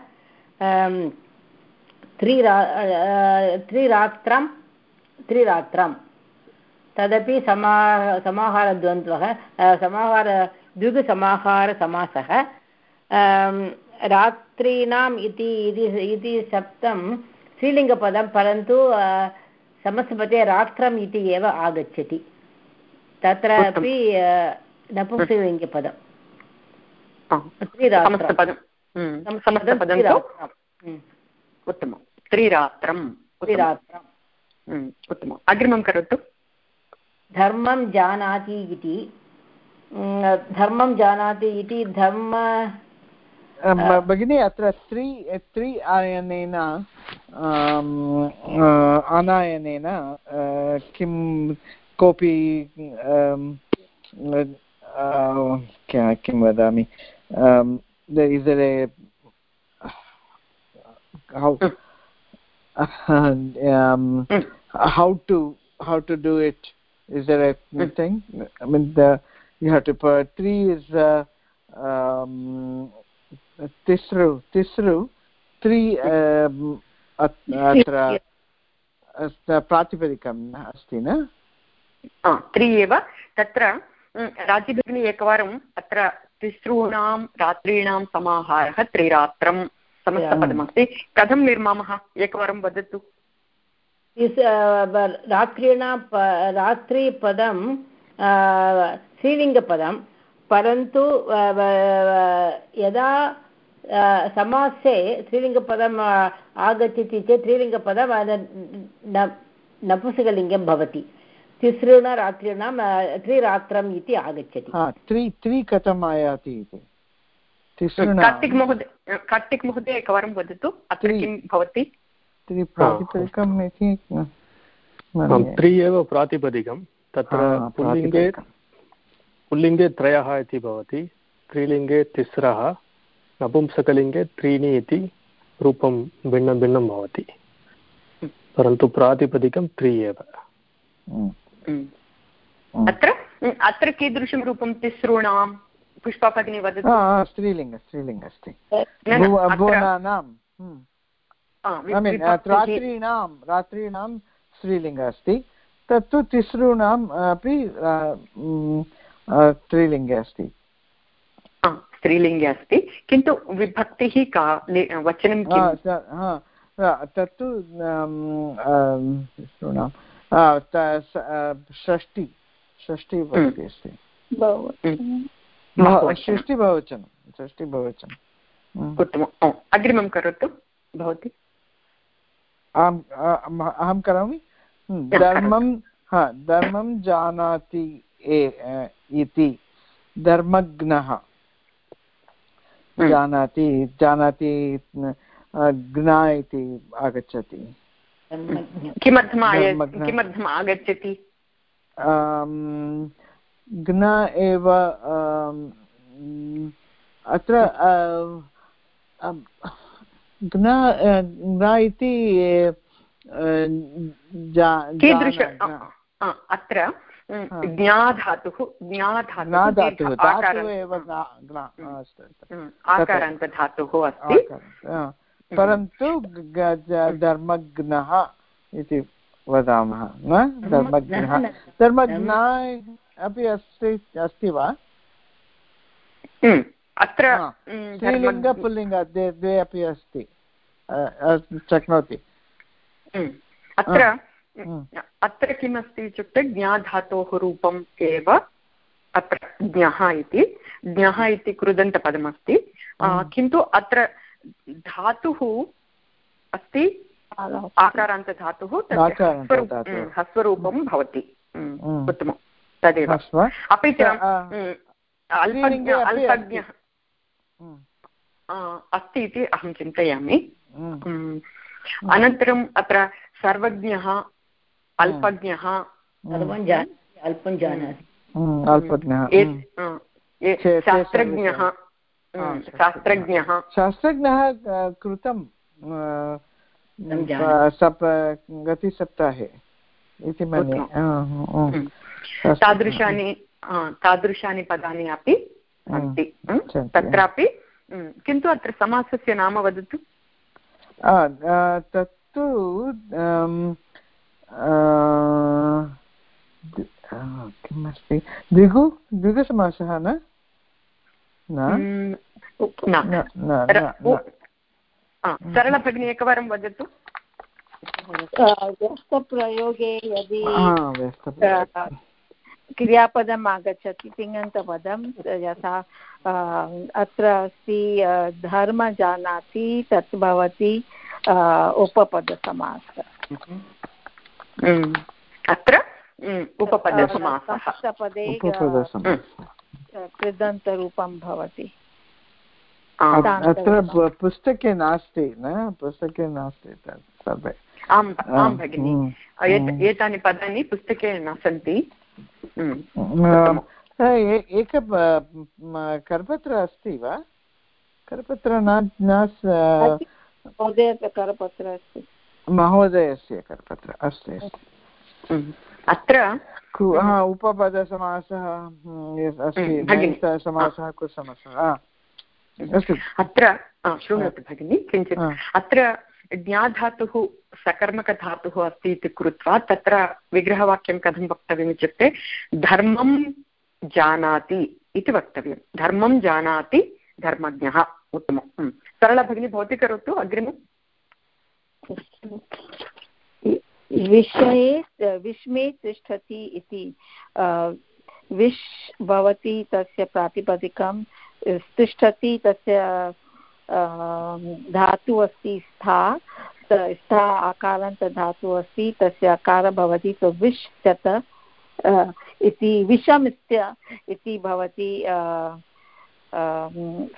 S3: त्रिरा त्रिरात्रं त्रिरात्रं तदपि समा समाहारद्वन्द्वः समाहार द्विगुसमाहारसमासः रात्रीणाम् इति इति शब्दं स्त्रीलिङ्गपदं परन्तु समस्तपदे रात्रम् इति एव आगच्छति तत्रापि नपुंसकलिङ्गपदं
S1: उत्तमं त्रिरात्रं त्रिरात्रम् उत्तमम्। अग्रिमं करोतु।
S3: धर्मं जानाति इति। धर्मं जानाति इति धर्म
S4: भगिनी अत्र त्रि त्रि आयनेन आनायनेन किं कोऽपि किं वदामि? how um, how to how to do it is there a thing i mean the you have to put three is uh, um, tisru tisru three um, अत्र प्रातिपदिकम् अस्ति न
S1: त्रि एव तत्र राज्यभगिनी एकवारम् अत्र तिसॄणां रात्रीणां समाहारः त्रिरात्रं समस्तपदमस्ति। कथं निर्मामः? एकवारं वदतु।
S3: रात्रीणां रात्रिपदं स्त्रीलिङ्गपदं परन्तु यदा समासे स्त्रीलिङ्गपदम् आगच्छति चेत् स्त्रीलिङ्गपदं नपुंसकलिङ्गं भवति। तिसृण रात्रीणां त्रिरात्रम् इति आगच्छति।
S4: त्रि त्रि कथम् आयाति इति?
S1: कार्तिक् महोदय कार्तिक् महोदय एकवारं वदतु अत्र किं भवति?
S4: प्रातिपदिकम् इति
S5: त्रि एव प्रातिपदिकं। तत्र पुल्लिङ्गे पुल्लिङ्गे त्रयः इति भवति। स्त्रीलिङ्गे तिस्रः नपुंसकलिङ्गे त्रीणि इति रूपं भिन्नं भिन्नं भवति। परन्तु प्रातिपदिकं त्रि एव।
S1: अत्र? अत्र कीदृशं रूपं तिसॄणां पुष्पा भगिनी वदतु
S4: स्त्रीलिङ्ग स्त्रीलिङ्ग अस्ति रात्रीणां रात्रीणां स्त्रीलिङ्ग अस्ति। तत्तु तिसॄणां अपि स्त्रीलिङ्गे अस्ति।
S1: स्त्रीलिङ्गे अस्ति। किन्तु विभक्तिः का वचनं
S4: तत्तु तिसॄणां षष्टि षष्टि अस्ति। षष्टि बहुवचनं षष्टि बहुवचनम्
S1: उत्तमम्। अग्रिमं करोतु भवती।
S4: आम् अहं करोमि? धर्मं हा धर्मं जानाति इति धर्मज्ञः। जानाति जानाति ज्ञा इति आगच्छति।
S1: किमर्थम् किमर्थम् आगच्छति
S4: ज्ञ एव अत्र ज्ञ इति
S1: कीदृश अत्र ज्ञाधातुः ज्ञाधातुः आकारान्तधातुः अस्ति।
S4: परन्तु धर्मज्ञः इति वदामः न? धर्मज्ञः धर्मज्ञा। अपि अस्ति अस्ति वा?
S1: अत्र
S4: स्त्रीलिङ्ग पुल्लिङ्ग द्वे अपि अस्ति। शक्नोति।
S1: अत्र अत्र किमस्ति इत्युक्ते ज्ञाधातोः रूपम् एव अत्र ज्ञः इति। ज्ञः इति कृदन्तपदमस्ति। किन्तु अत्र धातुः अस्ति आकारान्तधातुः ह्रस्वरूपं भवति। उत्तमं तदेव। अपि च अल्पज्ञः अस्ति। इति अहं चिन्तयामि। अनन्तरम् अत्र सर्वज्ञः अल्पज्ञः शास्त्रज्ञः। शास्त्रज्ञः।
S4: शास्त्रज्ञः। कृतं गतिसप्ताहे। इति मन्ये।
S1: तादृशानि तादृशानि पदानि अपि सन्ति तत्रापि किन्तु अत्र समासस्य नाम वदतु।
S4: तत्तु किम् अस्ति द्विगु द्विगुसमासः न?
S1: सरलभगिनी एकवारं वदतु।
S2: व्यस्तप्रयोगे यदि क्रियापदम् आगच्छति तिङन्तपदं यथा अत्र अस्ति धर्म जानाति तत् भवति उपपदसमासः।
S1: अत्र? उपपदसमासः।
S2: सप्तपदे कृदन्तरूपं भवति।
S4: अत्र पुस्तके नास्ति न? पुस्तके नास्ति तत् सर्वे।
S1: आम् आं भगिनि। एतानि पदानि पुस्तके न सन्ति।
S4: एक करपत्र अस्ति वा? करपत्र न
S2: करपत्र अस्ति।
S4: महोदयस्य करपत्र अस्ति अस्ति।
S1: अत्र
S4: उपपदसमासः अस्ति समासः कुसमासः
S1: अत्र शृणोतु भगिनि किञ्चित्। अत्र ज्ञाधातुः, सकर्मकधातुः अस्ति इति कृत्वा तत्र विग्रहवाक्यं कथं वक्तव्यम् इत्युक्ते, धर्मं जानाति इति वक्तव्यं। धर्मं जानाति धर्मज्ञः। उत्तमं सरलभगिनी भवती करोतु अग्रिमम्
S2: विषये विस्मे तिष्ठति इति। विश् भवति तस्य प्रातिपदिकं, तिष्ठति तस्य धातु अस्ति स्था स्था आकारान्तधातुः अस्ति, तस्य अकारः भवति सो विश् चत इति विषमित्य इति भवति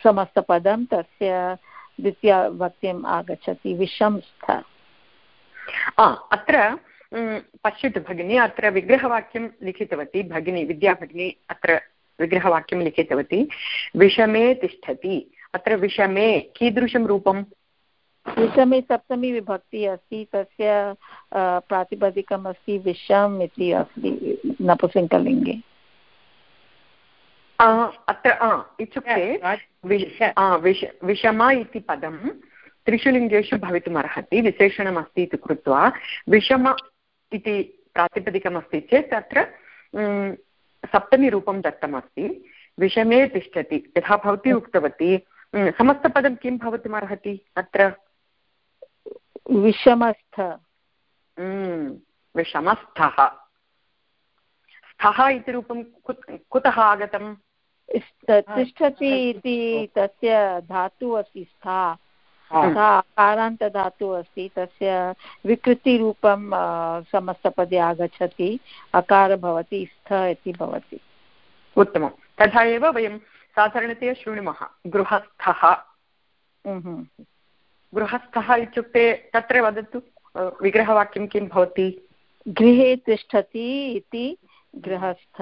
S2: समस्तपदं, तस्य द्वितीयवाक्यम् आगच्छति विषं स्थ।
S1: अत्र पश्यतु भगिनी, अत्र विग्रहवाक्यं लिखितवती, भगिनी, विद्याभगिनी अत्र विग्रहवाक्यं लिखितवती, विषमे तिष्ठति। अत्र विषमे कीदृशं रूपं
S2: विषमे सप्तमी विभक्तिः अस्ति तस्य प्रातिपदिकम् अस्ति विषम् इति अस्ति नपुसङ्कलिङ्गे
S1: अत्र इत्युक्ते विषमा इति पदं त्रिषु लिङ्गेषु भवितुमर्हति विशेषणमस्ति इति कृत्वा विषम इति प्रातिपदिकमस्ति चेत् तत्र सप्तमीरूपं दत्तमस्ति विषमे तिष्ठति यथा भवती उक्तवती समस्तपदं किं भवितुमर्हति अत्र?
S2: विषमस्थ।
S1: विषमस्थः। स्थः इति रूपं कुतः आगतम्?
S2: तिष्ठति इति तस्य धातुः अस्ति स्था। अकारान्तधातुः अस्ति। तस्य विकृतिरूपं समस्तपदे आगच्छति। अकार भवति स्थ इति भवति।
S1: उत्तमं। तथा एव वयं साधारणतया शृणुमः गृहस्थः। गृहस्थः इत्युक्ते तत्र वदतु विग्रहवाक्यं किं भवति?
S2: गृहे तिष्ठति इति गृहस्थ।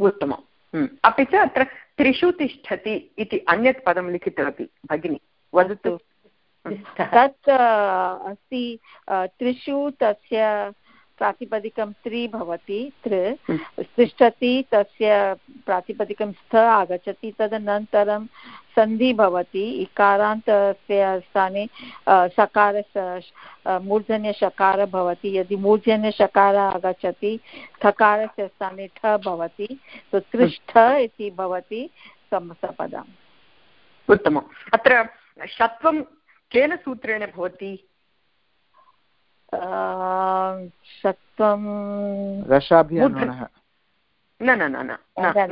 S1: उत्तमम्। अपि च अत्र त्रिषु तिष्ठति इति अन्यत् पदं लिखितवती भगिनी। वदतु।
S2: तत् अस्ति त्रिषु तस्य प्रातिपदिकं त्रि भवति तृ तिष्ठति तस्य प्रातिपदिकं स्थ आगच्छति तदनन्तरं सन्धि भवति इकारान्तस्य स्थाने सकारस्य मूर्धन्यषकारः भवति यदि मूर्धन्यषकारः आगच्छति थकारस्य स्थाने ठ भवति तो त्रिष्ठ इति भवति समसपदम्
S1: उत्तमम्। अत्र षत्वं केन सूत्रेण भवति?
S2: षत्वं
S4: रसाभ्यानः
S1: न न न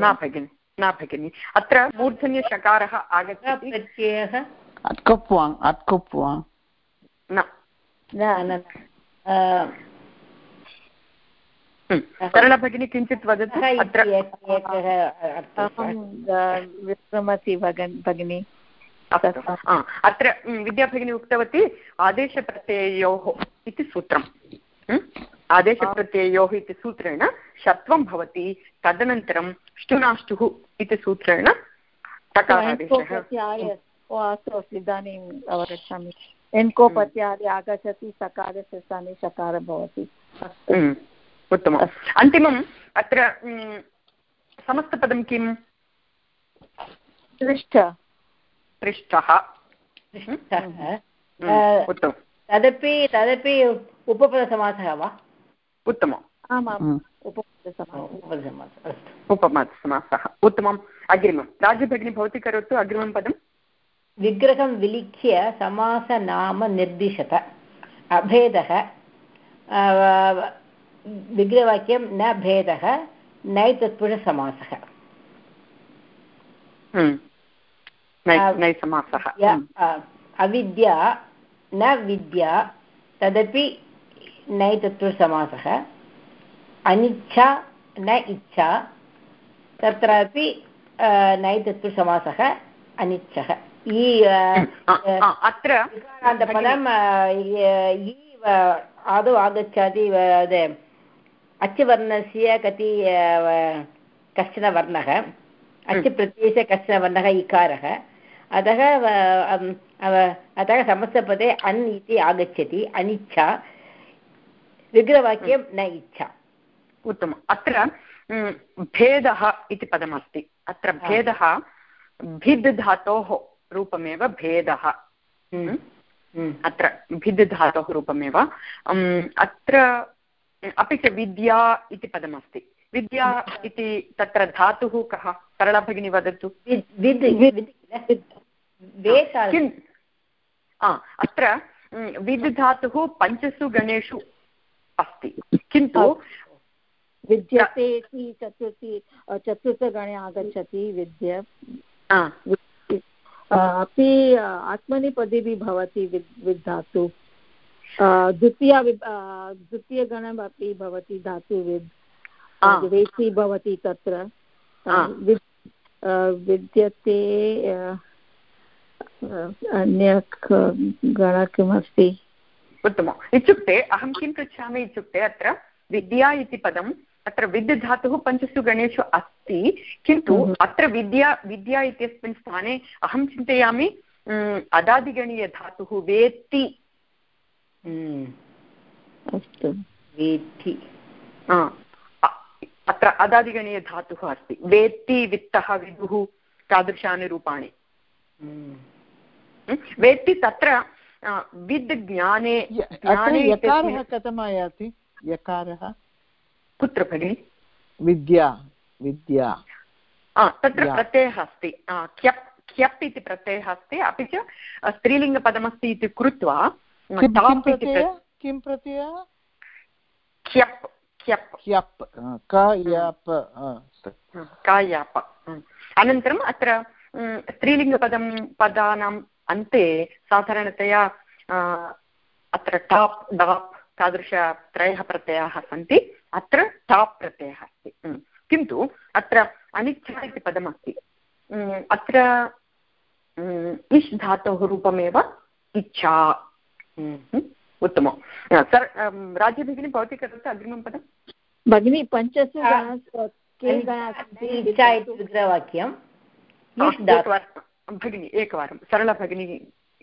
S1: न भगिनि न भगिनि। अत्र मूर्धन्यषकारः आगच्छति।
S3: प्रत्ययः
S1: न।
S3: न
S1: किञ्चित् वदतु। अत्र
S2: विस्मरति भगिनी।
S1: अत्र विद्याभगिनी उक्तवती आदेशप्रत्यययोः इति सूत्रम् आदेशप्रत्यययोः इति सूत्रेण षत्वं भवति तदनन्तरं ष्टुनाष्टुः इति सूत्रेण
S2: अस्तु अस्तु इदानीम् अवगच्छामि एन्को प्रत्यादि आगच्छति सकारस्य स्थाने सकारः भवति
S1: उत्तमम् अन्तिमम् अत्र समस्तपदं किम्
S2: पृष्ठ
S1: पृष्ठः। उत्तमं
S3: तदपि तदपि उपपदसमासः वा?
S1: उत्तमम्।
S2: आमाम्।
S1: उपपदसमासः। उत्तमम्। अग्रिमं राजभगिनी भवती करोतु अग्रिमं पदं
S3: विग्रहं विलिख्य समासनाम निर्दिशत। अभेदः विग्रहवाक्यं न भेदः नैतत्पुरुषसमासः।
S1: नैसमासः।
S3: अविद्या न विद्या तदपि नैतत्पुरुषसमासः अनिच्छा न इच्छा तत्रापि नैतत्पुरुषसमासः अनिच्छः।
S1: अत्र
S3: पदम् आदौ आगच्छति अचुवर्णस्य कति कश्चन वर्णः। अचुप्रत्ययस्य कश्चन वर्णः इकारः। अतः अतः समस्तपदे अन् इति आगच्छति अनिच्छा। विग्रहवाक्यं न इच्छा।
S1: उत्तमम्। अत्र भेदः इति पदमस्ति। अत्र भेदः भिद् धातोः रूपमेव भेदः। अत्र भिद् धातोः रूपमेव। अत्र अपि च विद्या इति पदमस्ति। विद्या इति तत्र धातुः कः? सरला भगिनी वदतु। किम् अत्र विद् धातुः पञ्चसु गणेषु अस्ति। किन्तु
S2: विद्यते इति चतुर्थी चतुर्थगणे आगच्छति विद्य। अपि आत्मनेपदेपि भवति विद् विद् धातु द्वितीय द्वितीयगणम् अपि भवति धातुविद् वेति भवति तत्र। विद्यते अन्य गण किमस्ति
S1: उत्तमम्। इत्युक्ते अहं किं पृच्छामि इत्युक्ते अत्र विद्या इति पदम् अत्र विद् धातुः पञ्चसु गणेषु अस्ति किन्तु अत्र विद्या विद्या इत्यस्मिन् स्थाने अहं चिन्तयामि अदादिगणीयधातुः वेत्ति।
S3: अस्तु। वेत्ति।
S1: अत्र अदादिगणीयधातुः अस्ति। वेत्ति वित्तः विदुः तादृशानि रूपाणि। वेत्ति तत्र विद् ज्ञाने
S4: यकारः कथम् आयाति? यकारः?
S1: कुत्र भगिनि?
S4: विद्या विद्या।
S1: तत्र प्रत्ययः अस्ति। क्यप् क्यप् इति प्रत्ययः अस्ति। अपि च स्त्रीलिङ्गपदमस्ति इति कृत्वा
S4: किं प्रत्ययः?
S1: क्यप् क्यप्
S4: क्यप् कयाप्
S1: कायाप अनन्तरम् अत्र स्त्रीलिङ्गपदं पदानाम् अन्ते साधारणतया अत्र टाप् डाप् तादृशत्रयः प्रत्ययाः सन्ति अत्र टाप् प्रत्ययः अस्ति किन्तु अत्र अनिच्छा इति पदमस्ति अत्र इष् धातोः रूपमेव इच्छा उत्तमं सर् राज्यभगिनी भवती करोतु अग्रिमं पदं
S2: भगिनी पञ्चसु
S3: विग्रहवाक्यं
S1: भगिनी एकवारं सरला भगिनी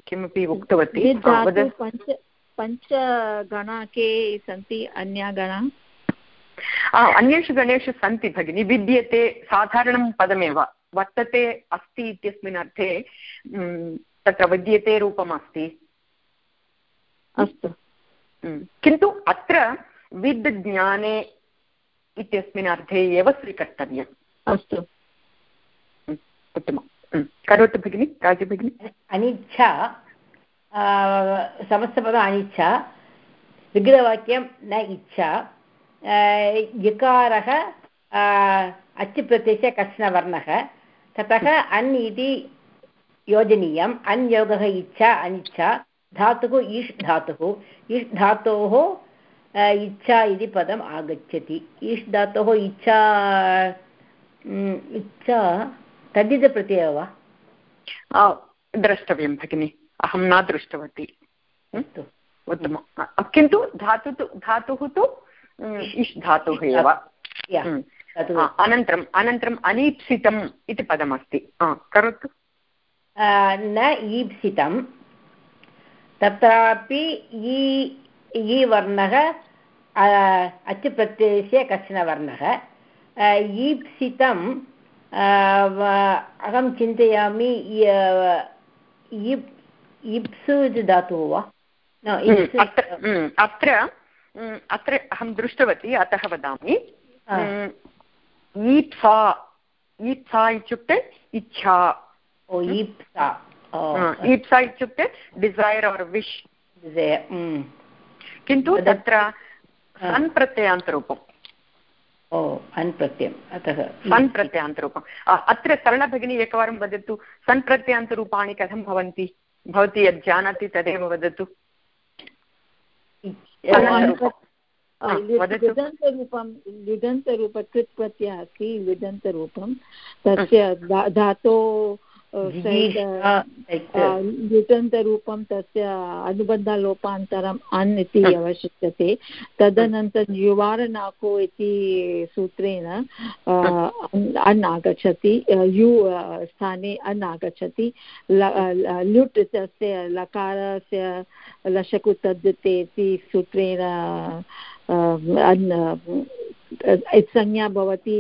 S1: किमपि उक्तवती?
S2: पञ्च पञ्चगणा के सन्ति अन्या गणा?
S1: अन्येषु गणेषु सन्ति भगिनि। विद्यते साधारणं पदमेव। वर्तते अस्ति इत्यस्मिन् अर्थे तत्र विद्यते रूपम् अस्ति। किन्तु अत्र विद् ज्ञाने इत्यस्मिन् अर्थे एव स्वीकर्तव्यम्।
S2: अस्तु।
S1: उत्तमं करोतु भगिनि, राज़ी भगिनि।
S3: अनिच्छा समस्तपद अनिच्छा, विग्रहवाक्यं न इच्छा यकारः अच् प्रत्ययस्य कश्चन वर्णः। ततः अन् इति योजनीयम्। अन् योगः इच्छा, अनिच्छा। धातुः ईष् धातुः। ईष् धातोः इच्छा इति पदम् आगच्छति। ईष् धातोः इच्छा इच्छा तद्धितप्रत्ययः वा?
S1: द्रष्टव्यं भगिनि। अहं न दृष्टवती। उत्तमं। किन्तु धातु तु धातुः तु इष् धातुः एव। अनन्तरम् अनन्तरम् अनीप्सितम् इति पदमस्ति। करोतु।
S3: न ईप्सितं तत्रापि इ वर्णः अच् प्रत्ययस्य कश्चन वर्णः। ईप्सितम् अहं चिन्तयामि इप्सु इति धातुः वा?
S1: अत्र अत्र अहं दृष्टवती अतः वदामि। ईप्सा ईप्सा इत्युक्ते इच्छा।
S3: ईप्सा।
S1: ईप्सा इत्युक्ते डिसैर् और् विश् किन्तु तत्र सन् प्रत्ययान्तरूपम्।
S3: ओ अन् प्रत्ययम् अतः
S1: सन् प्रत्ययान्तरूपम्। अत्र सरलभगिनी एकवारं वदतु सन् प्रत्ययान्तरूपाणि कथं भवन्ति? भवती यद् जानाति तदेव वदतु।
S2: लिदन्तरूपं लिडन्तरूप कृत् प्रत्ययः अस्ति लिदन्तरूपं तस्य धातो युतन्तरूपं तस्य अनुबन्धलोपान्तरम् अन् इति अवशिष्यते तदनन्तरं युवारनाको इति सूत्रेण अन् आगच्छति यु स्थाने अन् आगच्छति ल्युट् तस्य लकारस्य लशकु तद्यते इति सूत्रेण अन् संज्ञा भवति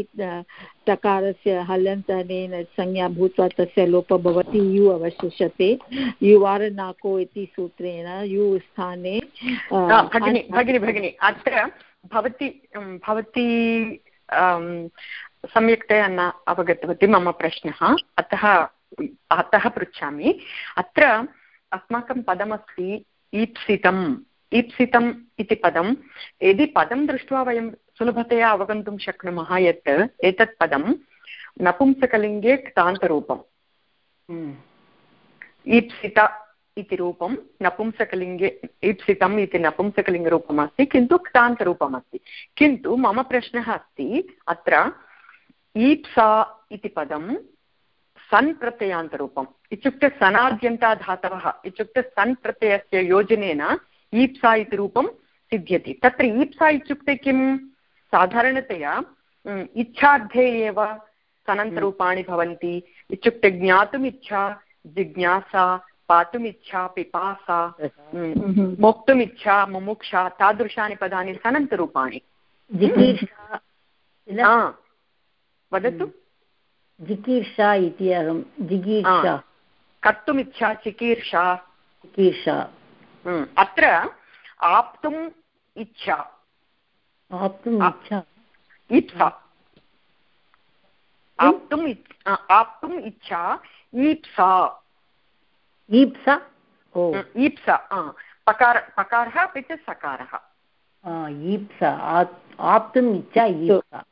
S2: टकारस्य हलन्तनेन संज्ञा भूत्वा तस्य लोपः भवति। यु अवशिष्यते। युवारनाको इति सूत्रेण यु स्थाने
S1: भगिनि भगिनि भगिनि अत्र भवती भवती सम्यक्तया न अवगतवती मम प्रश्नः। अतः अतः पृच्छामि। अत्र अस्माकं पदमस्ति ईप्सितम्। ईप्सितम् इति पदं यदि पदं दृष्ट्वा वयं सुलभतया अवगन्तुं शक्नुमः यत् एतत् पदं नपुंसकलिङ्गे क्तान्तरूपम्। हम्म। ईप्सित इति रूपं नपुंसकलिङ्गे ईप्सितम् इति नपुंसकलिङ्गरूपम् अस्ति किन्तु क्तान्तरूपम् अस्ति किन्तु मम प्रश्नः अस्ति अत्र ईप्सा इति पदं सन् प्रत्ययान्तरूपम् इत्युक्ते सनाद्यन्ताधातवः इत्युक्ते सन् प्रत्ययस्य योजनेन ईप्सा इति रूपं सिद्ध्यति। तत्र ईप्सा इत्युक्ते किं साधारणतया इच्छार्थे एव सनन्तरूपाणि भवन्ति। इत्युक्ते ज्ञातुम् इच्छा जिज्ञासा पातुमिच्छा पिपासा मोक्तुमिच्छा मुमुक्षा तादृशानि पदानि सनन्तरूपाणि वदतु।
S3: जिकीर्षा इति अहं जिगीर्षा
S1: कर्तुमिच्छा चिकीर्षा।
S3: चिकीर्षा।
S1: अत्र आप्तुम् इच्छा।
S3: आप्तुम् इच्छा
S1: इच्छा आप्तुम् आप्तुम् इच्छा ईप्सा
S3: ईप्सा
S1: ईप्सा पकार पकारः अपि च सकारः
S3: ईप्सा आप्तुम् इच्छा ईप्सा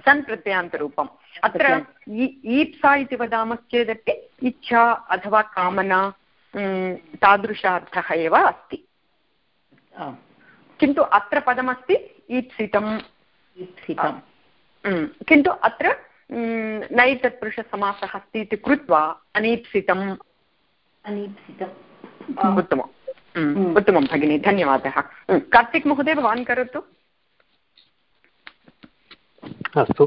S1: सन् प्रत्ययान्तरूपम् अत्र ईप्सा इति वदामश्चेदपि इच्छा अथवा कामना तादृशार्थः एव अस्ति किन्तु अत्र पदमस्ति ईप्सितम् किन्तु अत्र नै तत्पुरुषसमासः अस्ति इति कृत्वा अनीप्सितम्
S3: अनीप्सितम्
S1: उत्तमम्। उत्तमं भगिनि धन्यवादः। कार्तिक् महोदय भवान् करोतु?
S5: अस्तु।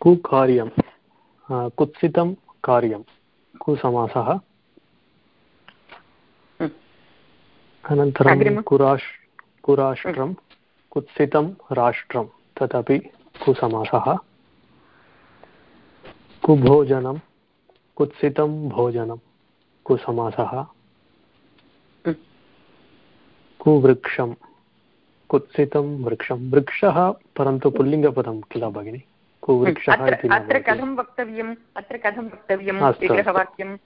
S5: कुकार्यं कुत्सितं कार्यं कुसमासः। अनन्तरं कुराश् कुराष्ट्रं कुत्सितं राष्ट्रं तदपि कुसमासः। कुभोजनं कुत्सितं भोजनं कुसमासः। कुवृक्षं कुत्सितं वृक्षं। वृक्षः परन्तु पुल्लिङ्गपदं किल भगिनि? कुवृक्षः इति
S1: अत्र कथं वक्तव्यम्? अत्र कथं वक्तव्यं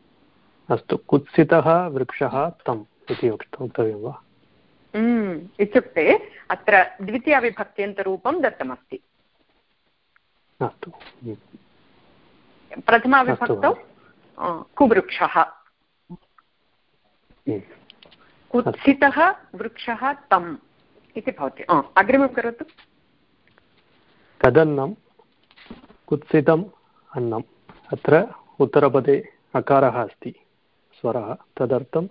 S5: अस्तु कुत्सितः वृक्षः तम् इति वक्तव्यं वा
S1: इत्युक्ते अत्र द्वितीयविभक्त्यन्तरूपं दत्तमस्ति।
S5: अस्तु।
S1: प्रथमाविभक्तौ कुवृक्षः। कुत्सितः वृक्षः तम् इति भवति। अग्रिमं करोतु।
S5: तदन्नं कुत्सितम् अन्नम् अत्र उत्तरपदे अकारः अस्ति स्वरः। तदर्थं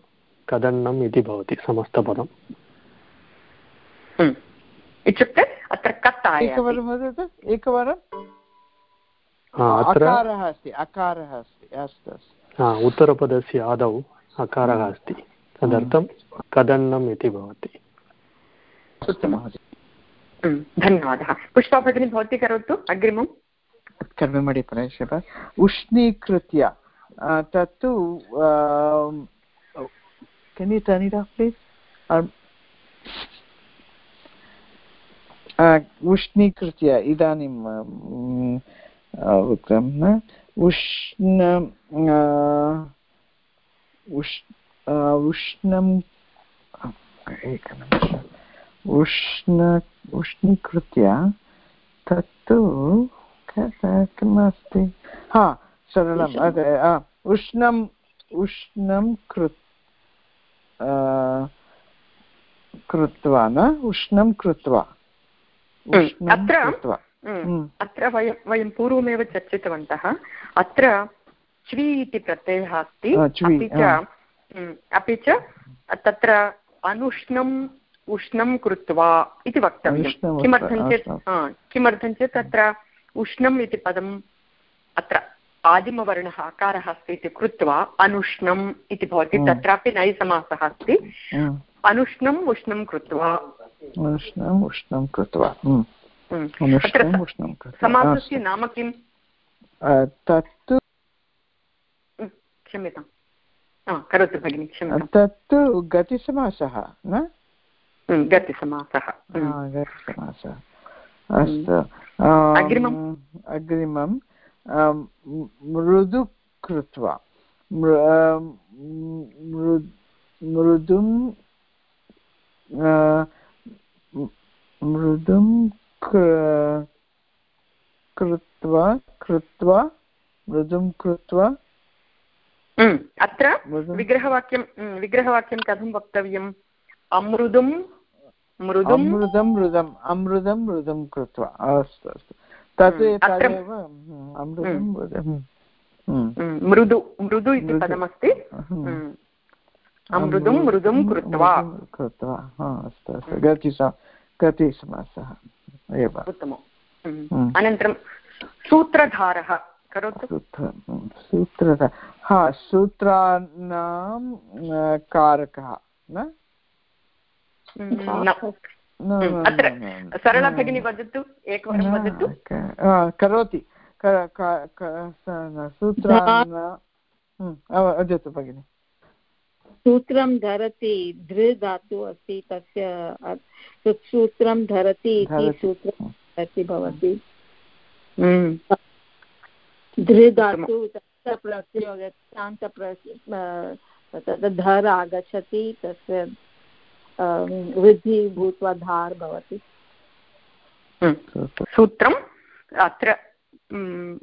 S5: कदन्नम् इति भवति समस्तपदम्।
S1: इत्युक्ते अत्र कत्
S4: एकवारं वदतु एकवारम् अकारः अस्ति अकारः अस्ति अस्तु अस्तु।
S5: उत्तरपदस्य आदौ अकारः अस्ति। तदर्थं कदन्नम् इति भवति।
S1: धन्यवादः। पुष्पा भगिनी भवती करोतु? अग्रिमं
S4: कर्ममणि प्रेषप उष्णीकृत्य तत्तु can you turn it off please? Um, उष्णीकृत्य इदानीं उक्तं न उष्ण उष्णम् एकनिमिषम् उष्ण उष्णीकृत्य तत्तु किम् अस्ति हा सरलम् उष्णम् उष्णं कृ कृत्वा न? उष्णं कृत्वा।
S1: अत्र अत्र वयं वयं पूर्वमेव चर्चितवन्तः। अत्र च्वि इति प्रत्ययः अस्ति। अपि च अपि च तत्र अनुष्णम् उष्णं कृत्वा इति वक्तव्यं। किमर्थं चेत् किमर्थं चेत् तत्र उष्णम् इति पदम् अत्र आदिमवर्णः आकारः अस्ति इति कृत्वा अनुष्णम् इति भवति तत्रापि नैसमासः अस्ति। अनुष्णम् उष्णं कृत्वा।
S4: उष्णम् उष्णं कृत्वा।
S1: समासस्य नाम किम्?
S4: तत्तु
S1: क्षम्यतां करोतु भगिनि क्षम्यतां
S4: तत्तु गतिसमासः न?
S1: गतिसमासः।
S4: गतिसमासः। अस्तु।
S1: अग्रिमम्?
S4: अग्रिमं मृदु कृत्वा। मृदुं मृदुं कृत्वा कृत्वा मृदुं कृत्वा।
S1: अत्र विग्रहवाक्यं विग्रहवाक्यं कथं वक्तव्यम्? अमृदुं मृदुं।
S4: मृदं मृदम् अमृदं मृदं कृत्वा। अस्तु अस्तु। तत् तदेव अमृतं
S1: मृदु मृदु इति पदमस्ति। अमृदुं मृदुं कृत्वा।
S4: कृत्वा अस्तु अस्तु गति गतिसमासः एव।
S1: उत्तमम्। अनन्तरं सूत्रधारः करोतु।
S4: सूत्रधार हा सूत्राणां कारकः न?
S1: अत्र सरला भगिनी वदतु एकवारं वदतु।
S4: करोति। सूत्रान् वदतु भगिनि।
S2: सूत्रं धरति धृ धातु अस्ति तस्य सूत्रं धरति इति सूत्रं धरति भवति। धृ धातु तस्य प्रत्योगान्त तद् धर् आगच्छति तस्य वृद्धि भूत्वा धार् भवति।
S1: सूत्रम् अत्र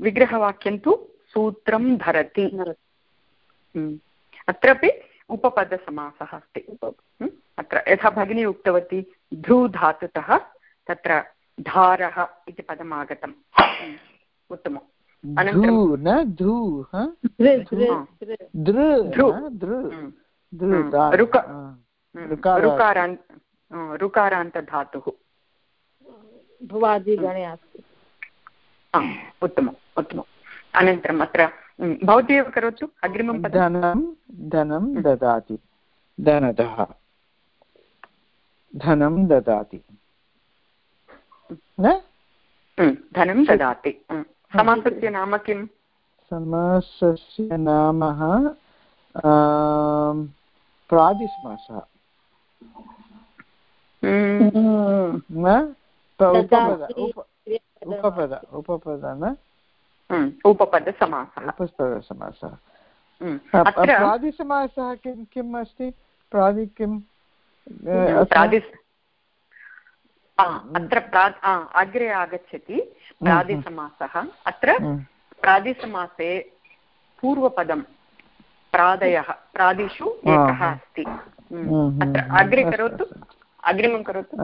S1: विग्रहवाक्यं तु सूत्रं धरति। अत्रापि उपपदसमासः अस्ति। अत्र यथा भगिनी उक्तवती ध्रू धातुतः तत्र धारः इति पदम् आगतम् उत्तमम्।
S4: अनन्तरं
S1: ऋकारान्तधातुः
S2: भुवादिगणे अस्ति
S1: उत्तमम् उत्तमम् अनन्तरम् अत्र भवती एव करोतु अग्रिमं
S4: धनं धनं ददाति धनदः धनं ददाति
S1: धनं ददाति समासस्य नाम किम्
S4: समासस्य नाम प्रादिसमासः उपपद उपपद न
S1: उपपदसमासः
S4: उपपदसमासः प्रादिसमासः किं किम् अस्ति प्रादि किं
S1: अत्र अग्रे आगच्छति प्रादिसमासः अत्र प्रादिसमासे पूर्वपदं प्रादयः प्रादिषु एकः अस्ति अत्र अग्रे करोतु? अग्रिमं करोतु?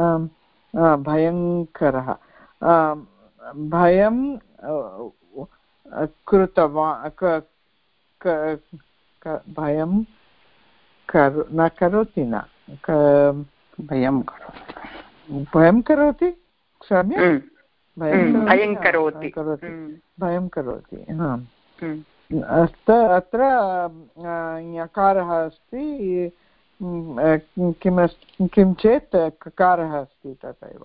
S4: भयङ्करः। भयं कृतवान् भयं न करोति न।
S6: भयं
S4: करोति। भयं करोति? सम्यक्
S1: भयं करोति?
S4: भयं करोति। अत्र यकारः अस्ति किम् किं चेत् ककारः अस्ति तथैव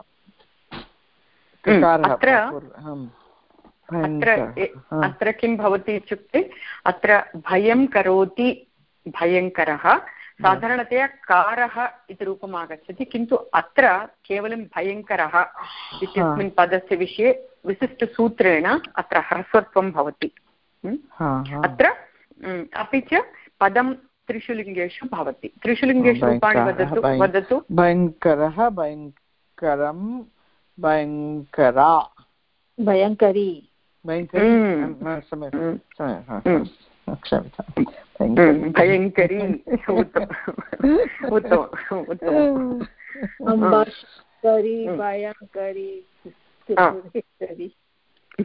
S1: अत्र किं भवति इत्युक्ते अत्र भयं करोति भयङ्करः साधारणतया कारः इति रूपम् आगच्छति किन्तु अत्र केवलं भयङ्करः इत्यस्मिन् पदस्य विषये विशिष्टसूत्रेण अत्र ह्रस्वत्वं भवति अत्र अपि च पदं त्रिषु लिङ्गेषु भवति। त्रिषु लिङ्गेषु रूपाणि वदतु वदतु।
S4: भयङ्करः भयङ्करं भयङ्करा।
S2: भयङ्करी।
S1: भयङ्करी?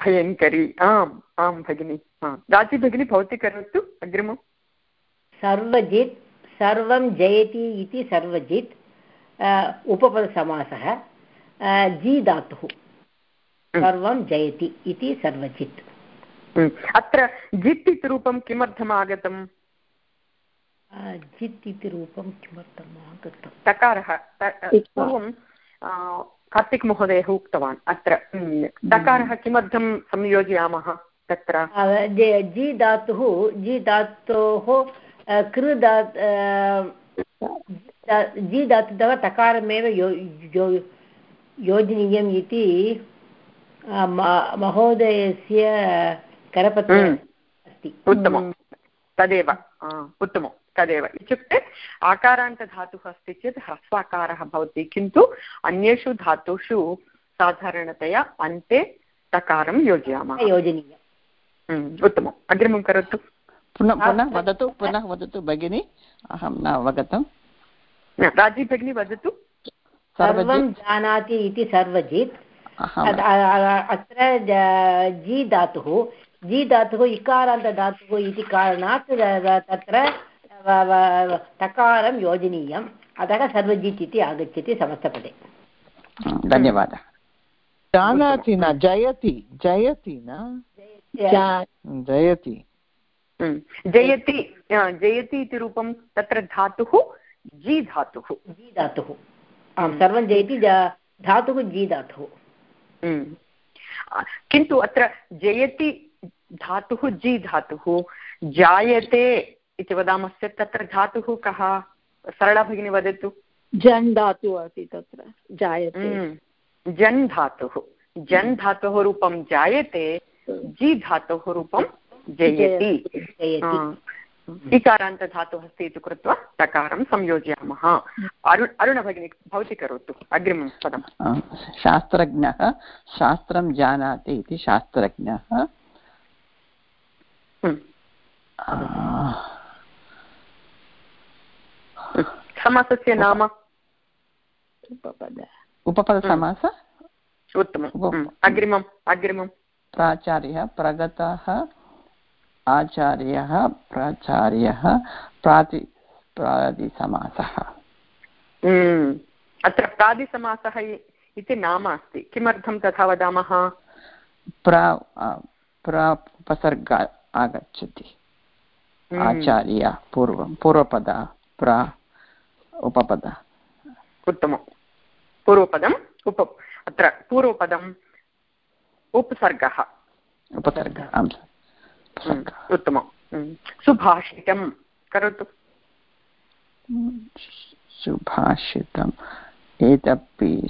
S1: भयङ्करी। आम् आं भगिनि। राज़ी भगिनी भवती करोतु? अग्रिमम्?
S3: सर्वजित् सर्वं जयति इति सर्वजित् उपपदसमासः जी धातुः सर्वं जयति इति सर्वजित्।
S1: अत्र जित् इति रूपं किमर्थम् आगतम्
S3: जित् इति रूपं किमर्थम् आगतं
S1: तकारः पूर्वं कार्तिक् महोदयः उक्तवान् अत्र। तकारः किमर्थं संयोजयामः तत्र?
S3: जि धातुः जि धातोः कृ दा जि धातुतः तकारमेव यो योजनीयम् इति महोदयस्य करपत्रे
S1: हम्म। अस्ति। उत्तमं। तदेव। उत्तमं। तदेव। इत्युक्ते आकारान्तधातुः अस्ति चेत् ह्रस्वाकारः भवति किन्तु अन्येषु धातुषु साधारणतया अन्ते तकारं योजयामः।
S3: योजनीयम्।
S1: हम्म, उत्तमम्। अग्रिमं करोतु।
S6: पुनः पुनः वदतु पुनः वदतु भगिनि अहं न अवगतं
S1: राज़ी भगिनी वदतु
S3: सर्वं जानाति इति सर्वजित् अत्र जी धातुः जी धातुः इकारान्तधातुः इति कारणात् तत्र तकारं योजनीयम् अतः सर्वजित् इति आगच्छति समस्तपदे
S6: धन्यवादः
S4: जानाति न जयति जयति न जयति
S1: जयति जयति इति रूपं तत्र धातुः जी धातुः।
S3: जी धातुः। आं सर्वं जयति धातुः जी धातुः।
S1: किन्तु अत्र जयति धातुः जी धातुः जायते इति वदामश्चेत् तत्र धातुः कः? सरला भगिनी वदतु।
S2: जन् धातुः अस्ति तत्र जायते।
S1: जन् धातुः। जन् धातोः रूपं जायते जी धातोः रूपं जयति। इकारान्तधातुः अस्ति इति कृत्वा तकारं संयोजयामः। अरु अरुणभगिनी भवती करोतु अग्रिमं पदं
S6: शास्त्रज्ञः शास्त्रं जानाति इति शास्त्रज्ञः।
S1: हम्म। समासस्य नाम?
S6: उपपदसमास?
S1: उत्तमम्। हम्म। अग्रिमम् अग्रिमं
S6: प्राचार्यः प्रगतः। आचार्यः प्राचार्यः प्राति प्रादिसमासः
S1: हम्म। अत्र प्रादिसमासः इति नाम अस्ति। किमर्थं तथा वदामः?
S6: प्रा उपसर्ग आगच्छति। हम्म। आचार्य पूर्वं पूर्वपद प्रा उपपद।
S1: उत्तमम्। पूर्वपदम् उप अत्र पूर्वपदम् उपसर्गः।
S6: उपसर्गः आम्।
S1: उत्तमं सुभाषितं करोतु।
S6: सुभाषितम्। एतपि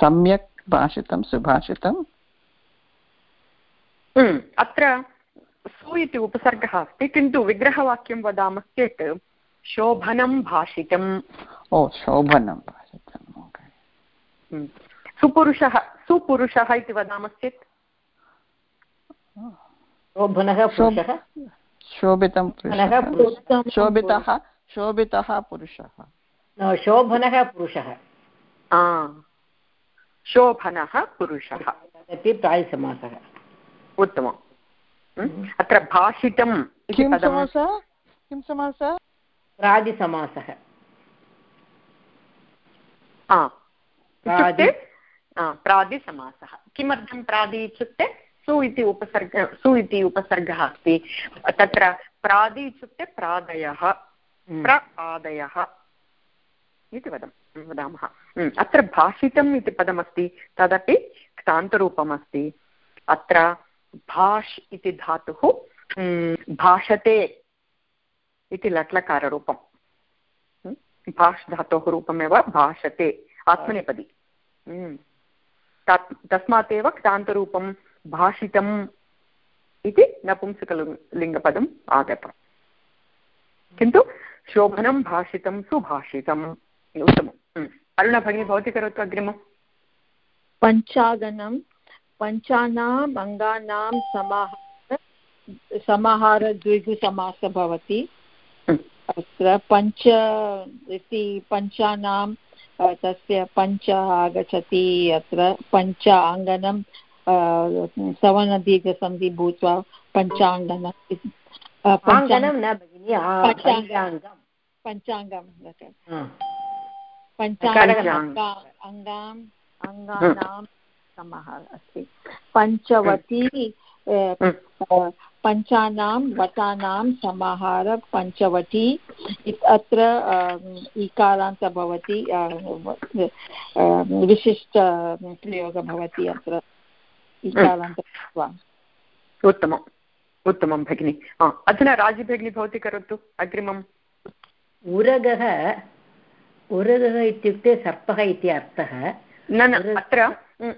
S6: सम्यक् भाषितं सुभाषितं
S1: अत्र सु इति उपसर्गः अस्ति किन्तु विग्रहवाक्यं वदामश्चेत् शोभनं भाषितम्।
S6: ओ शोभनं भाषितम्
S1: सुपुरुषः सुपुरुषः इति वदामश्चेत्।
S3: शोभनः
S6: शोभितं शोभितः शोभितः पुरुषः।
S3: शोभनः पुरुषः।
S1: शोभनः पुरुषः।
S3: इति प्रायसमासः।
S1: उत्तमम्। अत्र भाषितम् इति
S6: समासः? किं समासः?
S3: प्रादिसमासः।
S1: इत्युक्ते? प्रादिसमासः। किमर्थं प्रादि इत्युक्ते? सु इति उपसर्ग सु इति उपसर्गः अस्ति। तत्र प्रादि इत्युक्ते प्रादयः प्र आदयः इति वदं वदामः। अत्र भाषितम् इति पदमस्ति तदपि क्तान्तरूपमस्ति। अत्र भाष् इति धातुः भाषते इति लट्लकाररूपं भाष् धातोः रूपमेव भाषते आत्मनेपदी। तस्मात् एव क्तान्तरूपं भाषितम् इति नपुंसकलिङ्गपदम् आगतम्। किन्तु शोभनं भाषितं सुभाषितम् उत्तमम्। अरुणभगिनी भवती करोतु अग्रिमम्?
S2: पञ्चागनं पञ्चानाम् अङ्गानां समाहार समाहारद्विगुसमासः भवति। अत्र पञ्च इति पञ्चानां तस्य पञ्च आगच्छति अत्र। पञ्च अङ्गनं सवनदीर्घसन्धि भूत्वा पञ्चाङ्गनं पञ्चाङ्गं अङ्गानां अस्ति। पञ्चवती पञ्चानां वटानां समाहार पञ्चवटी अत्र इकारान्त भवति विशिष्ट प्रयोगः भवति अत्र। इकारान्त
S1: उत्तमम् उत्तमं भगिनि अधुना राज़ी भगिनी भवती करोतु अग्रिमम्
S3: उरगः उरगः इत्युक्ते सर्पः इति अर्थः
S1: न न अत्र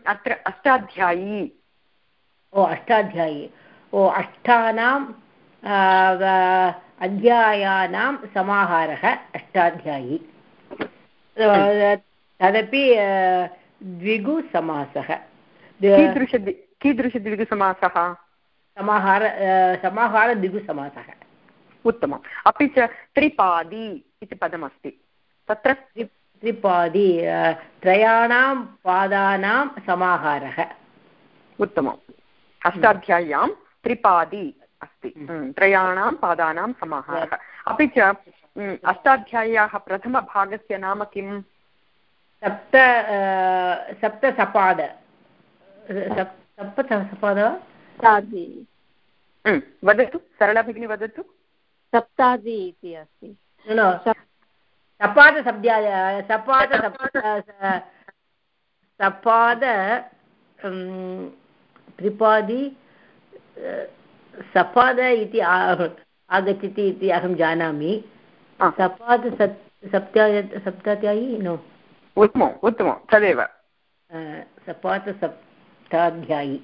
S1: अत्र अष्टाध्यायी
S3: ओ अष्टाध्यायी ओ अष्टानाम् अध्यायानां समाहारः अष्टाध्यायी तदपि द्विगुसमासः
S1: कीदृश कीदृशद्विगुसमासः
S3: समाहार समाहारद्विगुसमासः
S1: उत्तमम्। अपि च त्रिपादी इति पदमस्ति। तत्र?
S3: त्रिपादी त्रयाणां पादानां समाहारः।
S1: उत्तमम्। अष्टाध्याय्यां त्रिपादी अस्ति। हम्म, त्रयाणां पादानां समाहारः। अपि च हम्म, अष्टाध्याय्याः प्रथमभागस्य नाम किम्?
S3: सप्त सप्तसपाद। सप्तसपाद
S1: हम्म, वदतु सरला भगिनी वदतु।
S2: सप्तादि इति अस्ति।
S3: सपादशब्द्या सपाद सपाद त्रिपादी सपाद इति आगच्छति इति अहं जानामि। सपाद सप्त्या सप्ताध्यायी नो।
S1: उत्तमम् उत्तमं तदेव।
S3: सपाद सप्ताध्यायी।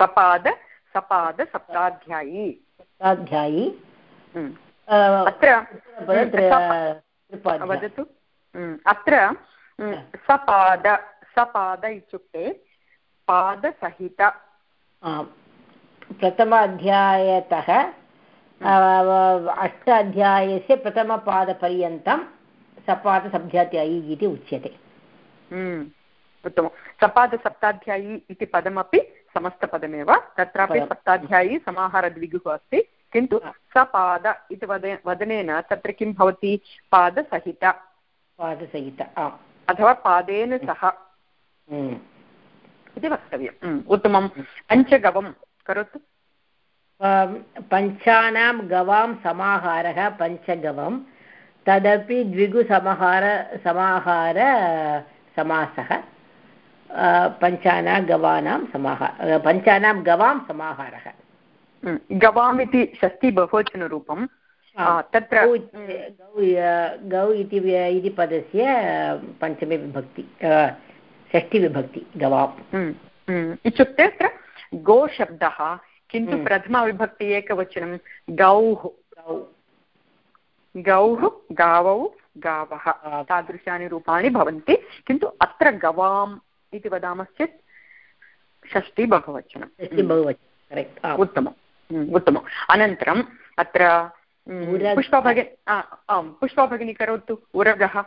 S1: सपाद सपाद सप्ताध्यायी
S3: सप्ताध्यायी
S1: अत्र वदतु अत्र सपाद सपाद इत्युक्ते पादसहित
S3: प्रथम अध्यायतः अष्ट अध्यायस्य प्रथमपादपर्यन्तं सपादसप्ताध्यायी इति उच्यते
S1: उत्तमं। सपादसप्ताध्यायी इति पदमपि समस्तपदमेव। तत्रापि सप्ताध्यायी समाहारद्विगुः अस्ति। किन्तु सपाद इति वद वदनेन तत्र किं भवति? पादसहित।
S3: पादसहित
S1: अथवा पादेन सह। इति वक्तव्यम्। उत्तमं। पञ्चगवं करोतु।
S3: पञ्चानां गवां समाहारः पञ्चगवं। तदपि द्विगुसमाहार समाहार समासः। पञ्चानां गवानां समाहार पञ्चानां गवां समाहारः।
S1: गवाम् इति षष्टि बहुवचनरूपं तत्र
S3: गौ इति पदस्य पञ्चमी विभक्ति षष्टिविभक्ति गवाम्।
S1: इत्युक्ते अत्र गोशब्दः किन्तु प्रथमाविभक्ति एकवचनं गौः। गौः। गावौ गावः। तादृशानि रूपाणि भवन्ति किन्तु अत्र गवाम् इति वदामश्चेत् षष्टि बहुवचनं. उत्तमम्. उत्तमम्. अनन्तरम् अत्र पुष्पा भगिनी आम् पुष्पा भगिनी करोतु उरगः.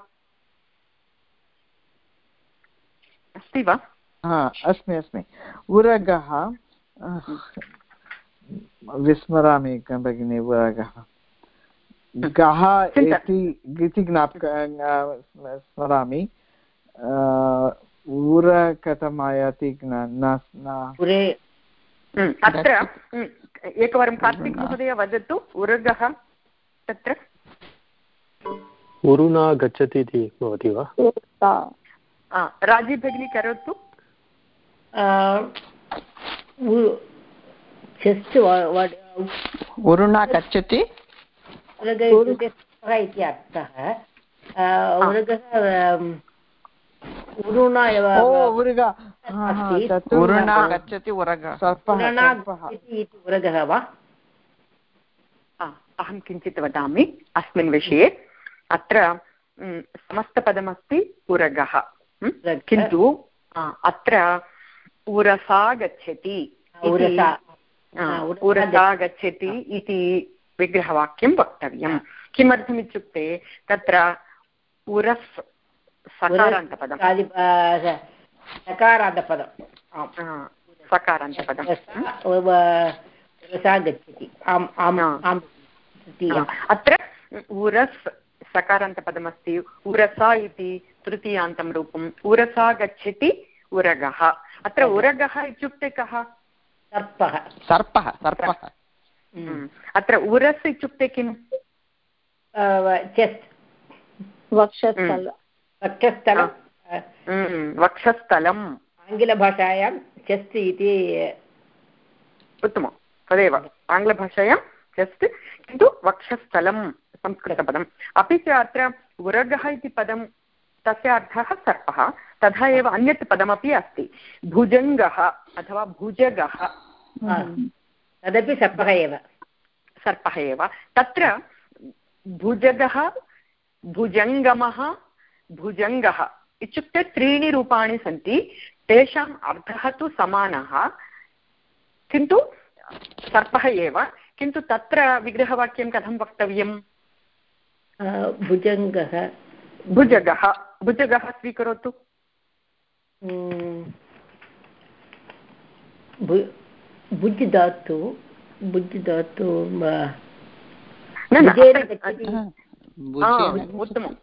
S1: अस्ति वा?
S4: हा अस्मि अस्मि. उरगः विस्मरामि भगिनि उरगः. गः इति ज्ञापक स्मरामि. उर कथम् आयाति
S1: अत्र एकवारं कार्तिक् महोदय वदतु उरगः तत्र।
S5: उरुना गच्छति इति भवति वा?
S1: राज़ी भगिनी करोतु।
S6: उरुना गच्छति।
S3: इति अर्थः। उरुणा एव
S6: उरुणा गच्छति
S3: इति उरगः वा?
S1: अहं किञ्चित् वदामि अस्मिन् विषये। अत्र समस्तपदमस्ति उरगः। किन्तु अत्र उरसा गच्छति उरसा। गच्छति इति विग्रहवाक्यं वक्तव्यं किमर्थमित्युक्ते तत्र उरस् सकारान्तपदं
S3: सकारान्तपदं
S1: सकारान्तपदं
S3: गच्छति
S1: अत्र उरस् सकारान्तपदमस्ति उरसा इति तृतीयान्तं रूपम् उरसा गच्छति उरगः अत्र उरगः इत्युक्ते कः
S3: सर्पः
S6: सर्पः सर्पः
S1: अत्र उरस् इत्युक्ते किम्
S3: चेस्ट्
S2: वक्षस्थल
S3: वक्षस्थलं
S1: वक्षस्थलम्।
S3: आङ्ग्लभाषायां चेस्ट् इति
S1: उत्तमं। तदेव। आङ्ग्लभाषायां चेस्ट् किन्तु वक्षस्थलं संस्कृतपदम्। अपि च अत्र उरगः इति पदं तस्य अर्थः सर्पः। तथा एव अन्यत् पदमपि अस्ति। भुजङ्गः अथवा भुजगः।
S3: तदपि सर्पः एव।
S1: सर्पः एव। तत्र भुजगः भुजङ्गमः भुजङ्गः। इत्युक्ते त्रीणि रूपाणि सन्ति। तेषाम् अर्थः तु समानः। किन्तु सर्पः एव। किन्तु तत्र विग्रहवाक्यं कथं वक्तव्यं
S3: भुजङ्गः।
S1: भुजगः। भुजगः स्वीकरोतु।
S3: भुज् दातु भुज् दातु
S1: उत्तमं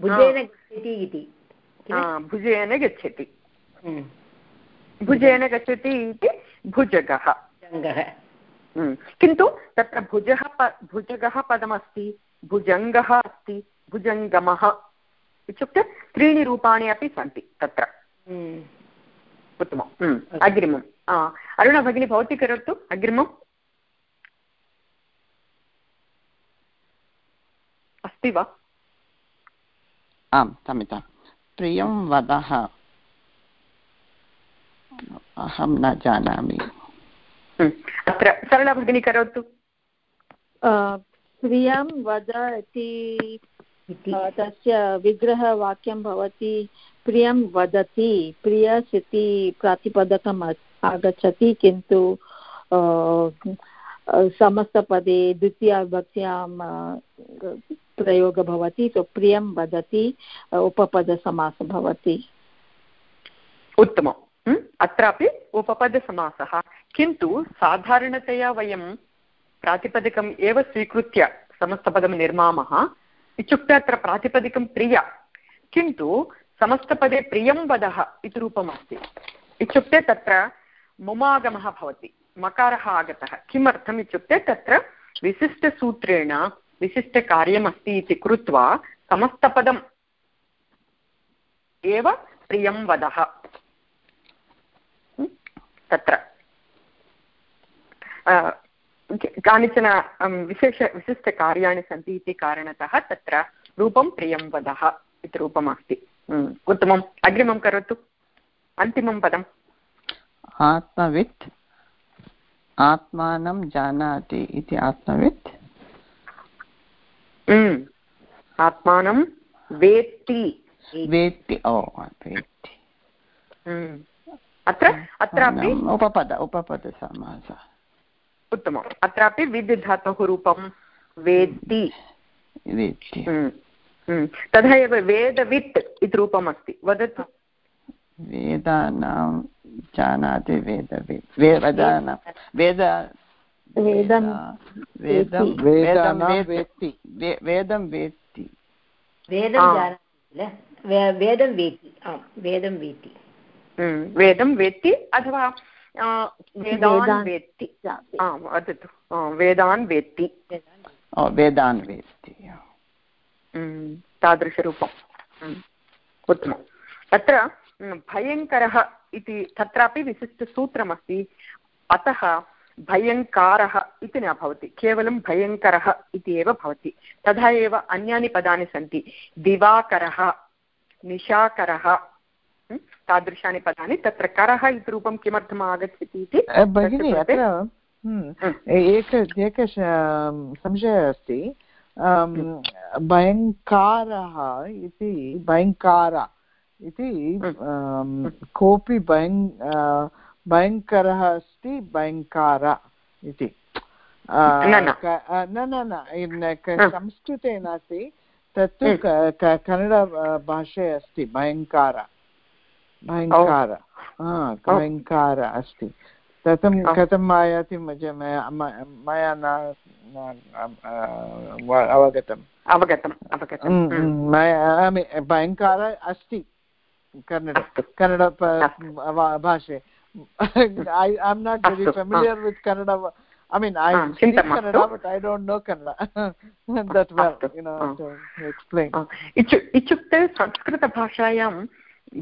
S3: भुजेन गच्छति इति
S1: भुजेन गच्छति। भुजेन गच्छति इति भुजगः। किन्तु तत्र भुजः भुजगः पदमस्ति भुजङ्गः अस्ति भुजङ्गमः इत्युक्ते त्रीणि रूपाणि अपि सन्ति तत्र। उत्तमम्। अग्रिमम्। अरुणा भगिनी भवती करोतु? अग्रिमम्। अस्ति वा?
S6: आं क्षम्यतां प्रियं वदः। अहं न जानामि।
S1: अत्र सरला भगिनी करोतु।
S2: प्रियं वद इति तस्य विग्रहवाक्यं भवति प्रियं वदति प्रियस् इति प्रातिपदकम् आगच्छति किन्तु समस्तपदे द्वितीयाविभक्त्यां प्रयोगः भवति सो प्रियं वदति उपपदसमासः भवति।
S1: उत्तमम्। अत्रापि उपपदसमासः। किन्तु साधारणतया वयं प्रातिपदिकम् एव स्वीकृत्य समस्तपदं निर्मामः, इत्युक्ते अत्र प्रातिपदिकं प्रिय। किन्तु समस्तपदे प्रियं वदः इति रूपमस्ति। इत्युक्ते तत्र मुमागमः भवति, मकारः आगतः। किमर्थम् इत्युक्ते तत्र विशिष्टसूत्रेण विशिष्टकार्यमस्ति इति कृत्वा समस्तपदम् एव प्रियं वदः। तत्र। कानिचन विशेष, विशिष्टकार्याणि सन्ति इति कारणतः तत्र रूपं प्रियं वदः इति रूपमस्ति। उत्तमम्। अग्रिमं करोतु। अन्तिमं पदम्।
S6: आत्मवित्, आत्मानं जानाति इति आत्मवित्।
S1: आत्मानं वेत्ति
S6: वेत्ति ओ वेत्ति
S1: अत्र अत्रापि
S6: उपपद उपपदसमासः
S1: उत्तमम् अत्रापि विद् धातोः रूपं वेत्ति
S6: वेत्ति
S1: तथा एव वेदवित् इति रूपम् अस्ति वदतु
S6: वेदानां जानाति वेदवित् वेदानां वेद वेदं वेदं वेत्ति। वेदं वेत्ति।
S3: वेदं वेदं वेत्ति। आम् वेदं वेत्ति।
S1: वेदं वेत्ति अथवा वेदान् वेत्ति। आम् वदतु। वेदान् वेत्ति।
S6: वेदान् वेत्ति
S1: तादृशरूपम् उत्तमम्। तत्र भयङ्करः इति तत्रापि विशिष्टसूत्रमस्ति। अतः भयङ्कारः इति न भवति केवलं भयङ्करः इति एव भवति। तथा एव अन्यानि पदानि सन्ति दिवाकरः निशाकरः तादृशानि पदानि तत्र करः इति रूपं किमर्थम् आगच्छति इति
S4: भगिनि अत्र एक एक संशयः अस्ति। भयङ्कारः इति भयङ्कार इति कोऽपि भयङ् भयङ्करः अस्ति भयङ्कार इति। न न। न संस्कृते नास्ति तत्तु कन्नडभाषे अस्ति भयङ्कार भयङ्कार भयङ्कार अस्ति। कथं कथम् आयाति मया न अवगतम्?
S1: अवगतम् अवगतम्।
S4: भयङ्कार अस्ति कन्नड कन्नड भाषे। I I'm not very familiar with Kannada. I mean, I speak Kannada, but I don't know Kannada. That well, you know, to explain.
S1: इत्युक्ते संस्कृतभाषायां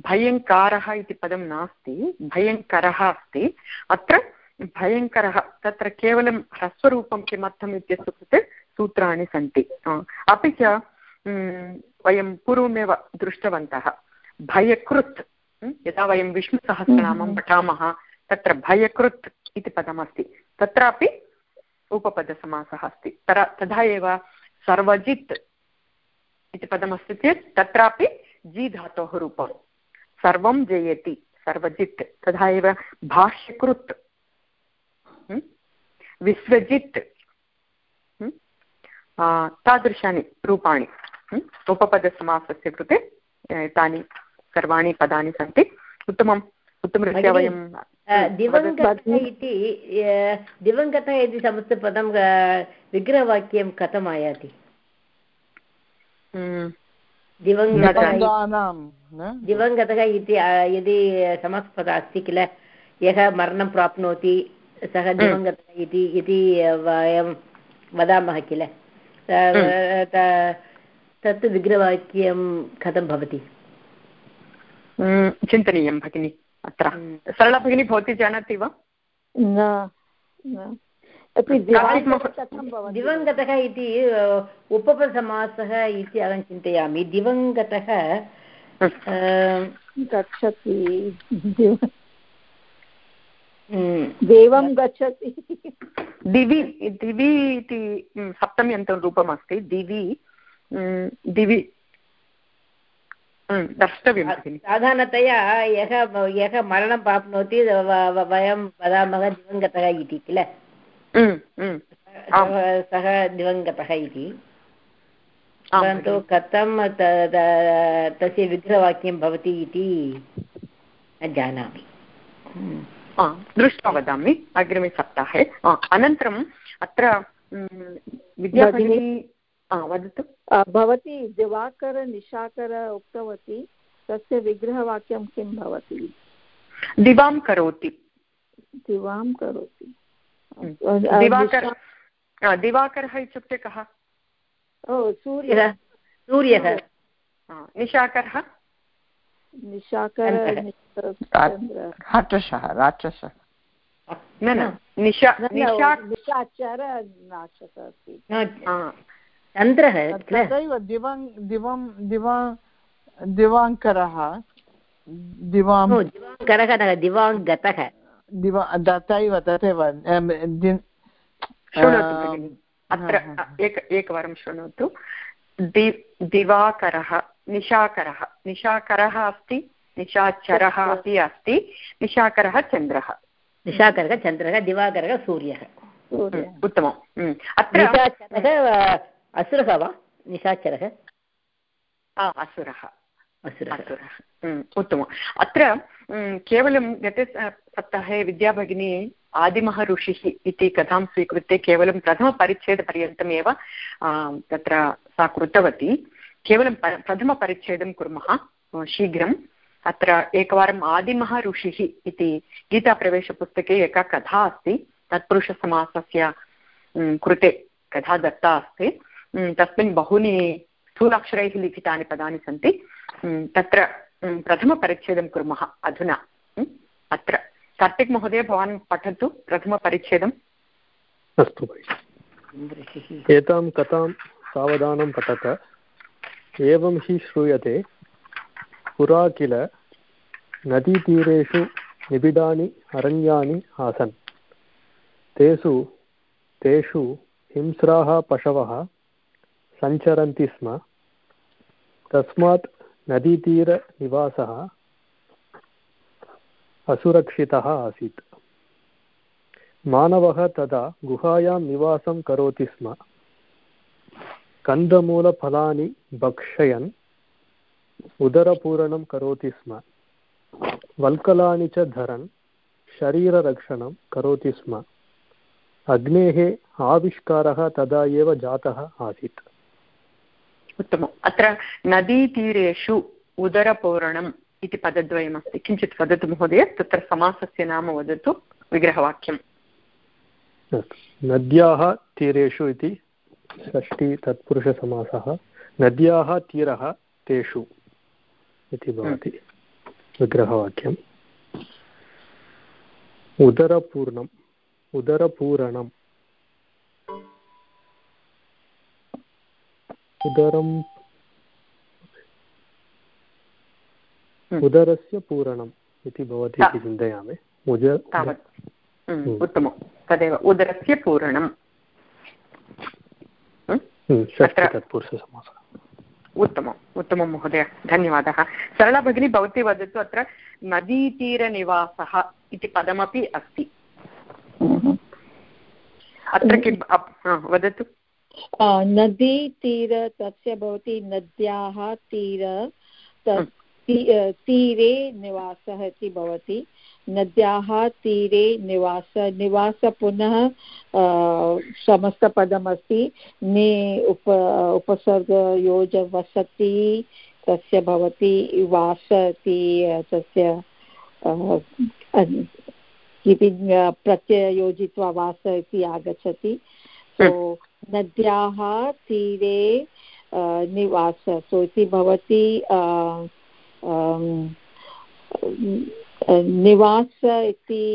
S1: भयङ्कारः इति पदं नास्ति भयङ्करः अस्ति। अत्र भयङ्करः तत्र केवलं ह्रस्वरूपं किमर्थम् इत्यस्य कृते सूत्राणि सन्ति। अपि च वयं पूर्वमेव दृष्टवन्तः भयकृत् यदा वयं विष्णुसहस्रनामं पठामः तत्र भयकृत् इति पदमस्ति। तत्रापि उपपदसमासः अस्ति। तर तथा एव सर्वजित् इति पदमस्ति चेत् तत्रापि जि धातोः रूपं। सर्वं जयति सर्वजित्। तथा एव भाष्यकृत्। विश्वजित्। तादृशानि रूपाणि। उपपदसमासस्य कृते तानि सर्वाणि पदानि सन्ति। उत्तमम् उत्तमरीत्या वयं
S3: दिवङ्गतः इति दिवङ्गतः इति समस्तपदं विग्रहवाक्यं कथम् आयाति? दिवङ्गतः इति। यदि समासपदः अस्ति किल यः मरणं प्राप्नोति सः दिवङ्गतः इति इति वयं वदामः किल। तत् विग्रहवाक्यं कथं भवति?
S1: चिन्तनीयं भगिनि अत्र सरला भगिनी भवती जानाति वा
S3: दिवङ्गतः इति उपपसमासः इति अहं चिन्तयामि दिवङ्गतः
S2: गच्छति देवं गच्छति
S1: दिवि दिवि इति सप्तम्यन्तं रूपमस्ति दिवि दिवि द्रष्टव्यं
S3: साधारणतया यः यः मरणं प्राप्नोति वयं वदामः दिवङ्गतः इति किल सः दिवङ्गतः इति परन्तु कथं तस्य विग्रहवाक्यं भवति इति न जानामि
S1: दृष्ट्वा वदामि अग्रिमे सप्ताहे अनन्तरम् अत्र विद्याभगिनी वदतु।
S2: भवती दिवाकर निशाकर उक्तवती तस्य विग्रहवाक्यं किं भवति?
S1: दिवां करोति।
S2: दिवां करोति।
S1: दिवाकर दिवाकरः इत्युक्ते कः?
S3: सूर्यः। सूर्यः।
S1: निशाकरः?
S2: निशाकर
S6: राक्षसः राक्षसः।
S1: न न
S2: निशाचर राक्षसः अस्ति।
S3: चन्द्रः
S4: तथैव दिवं दिवं दिवा दिवाङ्करः दिवां
S3: दिवाङ्करः न दिवाङ्गतः।
S4: दिवा तथैव तथैव
S1: अत्र एक एकवारं शृणोतु। दि दिवाकरः निशाकरः। निशाकरः अस्ति निशाचरः अपि अस्ति निशाकरः चन्द्रः।
S3: निशाकरः चन्द्रः दिवाकरः सूर्यः।
S1: उत्तमम्। अत्र
S3: असुरः वा? निशाचरः?
S1: असुरः। असुरः। उत्तमम्. अत्र केवलं गते सप्ताहे विद्याभगिनी आदिमः ऋषिः इति कथां स्वीकृत्य केवलं प्रथमपरिच्छेदपर्यन्तमेव तत्र सा कृतवती. केवलं प्रथमपरिच्छेदं कुर्मः शीघ्रम्. अत्र एकवारम् आदिमः ऋषिः इति गीताप्रवेशपुस्तके एका कथा अस्ति. तत्पुरुषसमासस्य कृते कथा दत्ता अस्ति. तस्मिन् बहूनि स्थूलाक्षरैः लिखितानि पदानि सन्ति तत्र प्रथमपरिच्छेदं कुर्मः अधुना अत्र कार्तिक् महोदय भवान् पठतु प्रथमपरिच्छेदम्
S5: अस्तु एतां कथां सावधानं पठत एवं हि श्रूयते पुरा किल नदीतीरेषु निबिडानि अरण्यानि आसन् तेषु तेषु हिंस्राः पशवः सञ्चरन्ति स्म। तस्मात् नदीतीरनिवासः असुरक्षितः आसीत्। मानवः तदा गुहायां निवासं करोति स्म। कन्दमूलफलानि भक्षयन् उदरपूरणं करोति स्म। वल्कलानि च धरन् शरीररक्षणं करोति स्म। अग्नेः आविष्कारः तदा एव जातः आसीत्।
S1: उत्तमम्। अत्र नदीतीरेषु उदरपूरणं इति पदद्वयमस्ति। किञ्चित् वदतु महोदय, तत्र समासस्य नाम वदतु विग्रहवाक्यं
S5: नद्याः तीरेषु इति षष्टि तत्पुरुषसमासः। नद्याः तीरः तेषु इति भवति विग्रहवाक्यम्। उदरपूर्णम्। उदरपूरणम्। उदरं उदरस्य पूरणम् इति भवति इति चिन्तयामि।
S1: उत्तमं। तदेव उदरस्य पूरणम्। उत्तमम् उत्तमं महोदय। धन्यवादः। सरला भगिनी भवती वदतु अत्र नदीतीरनिवासः इति पदमपि अस्ति। अत्र किं वदतु।
S2: नदीतीर तस्य भवति नद्याः तीर तीरे निवासः इति भवति। नद्याः तीरे निवास निवास पुनः समस्तपदमस्ति। ने उप उपसर्गयोज वसति तस्य भवति वास इति तस्य किमपि प्रत्ययोजित्वा वास इति आगच्छति। सो नद्याः तीरे निवास। सो इति भवति निवास इति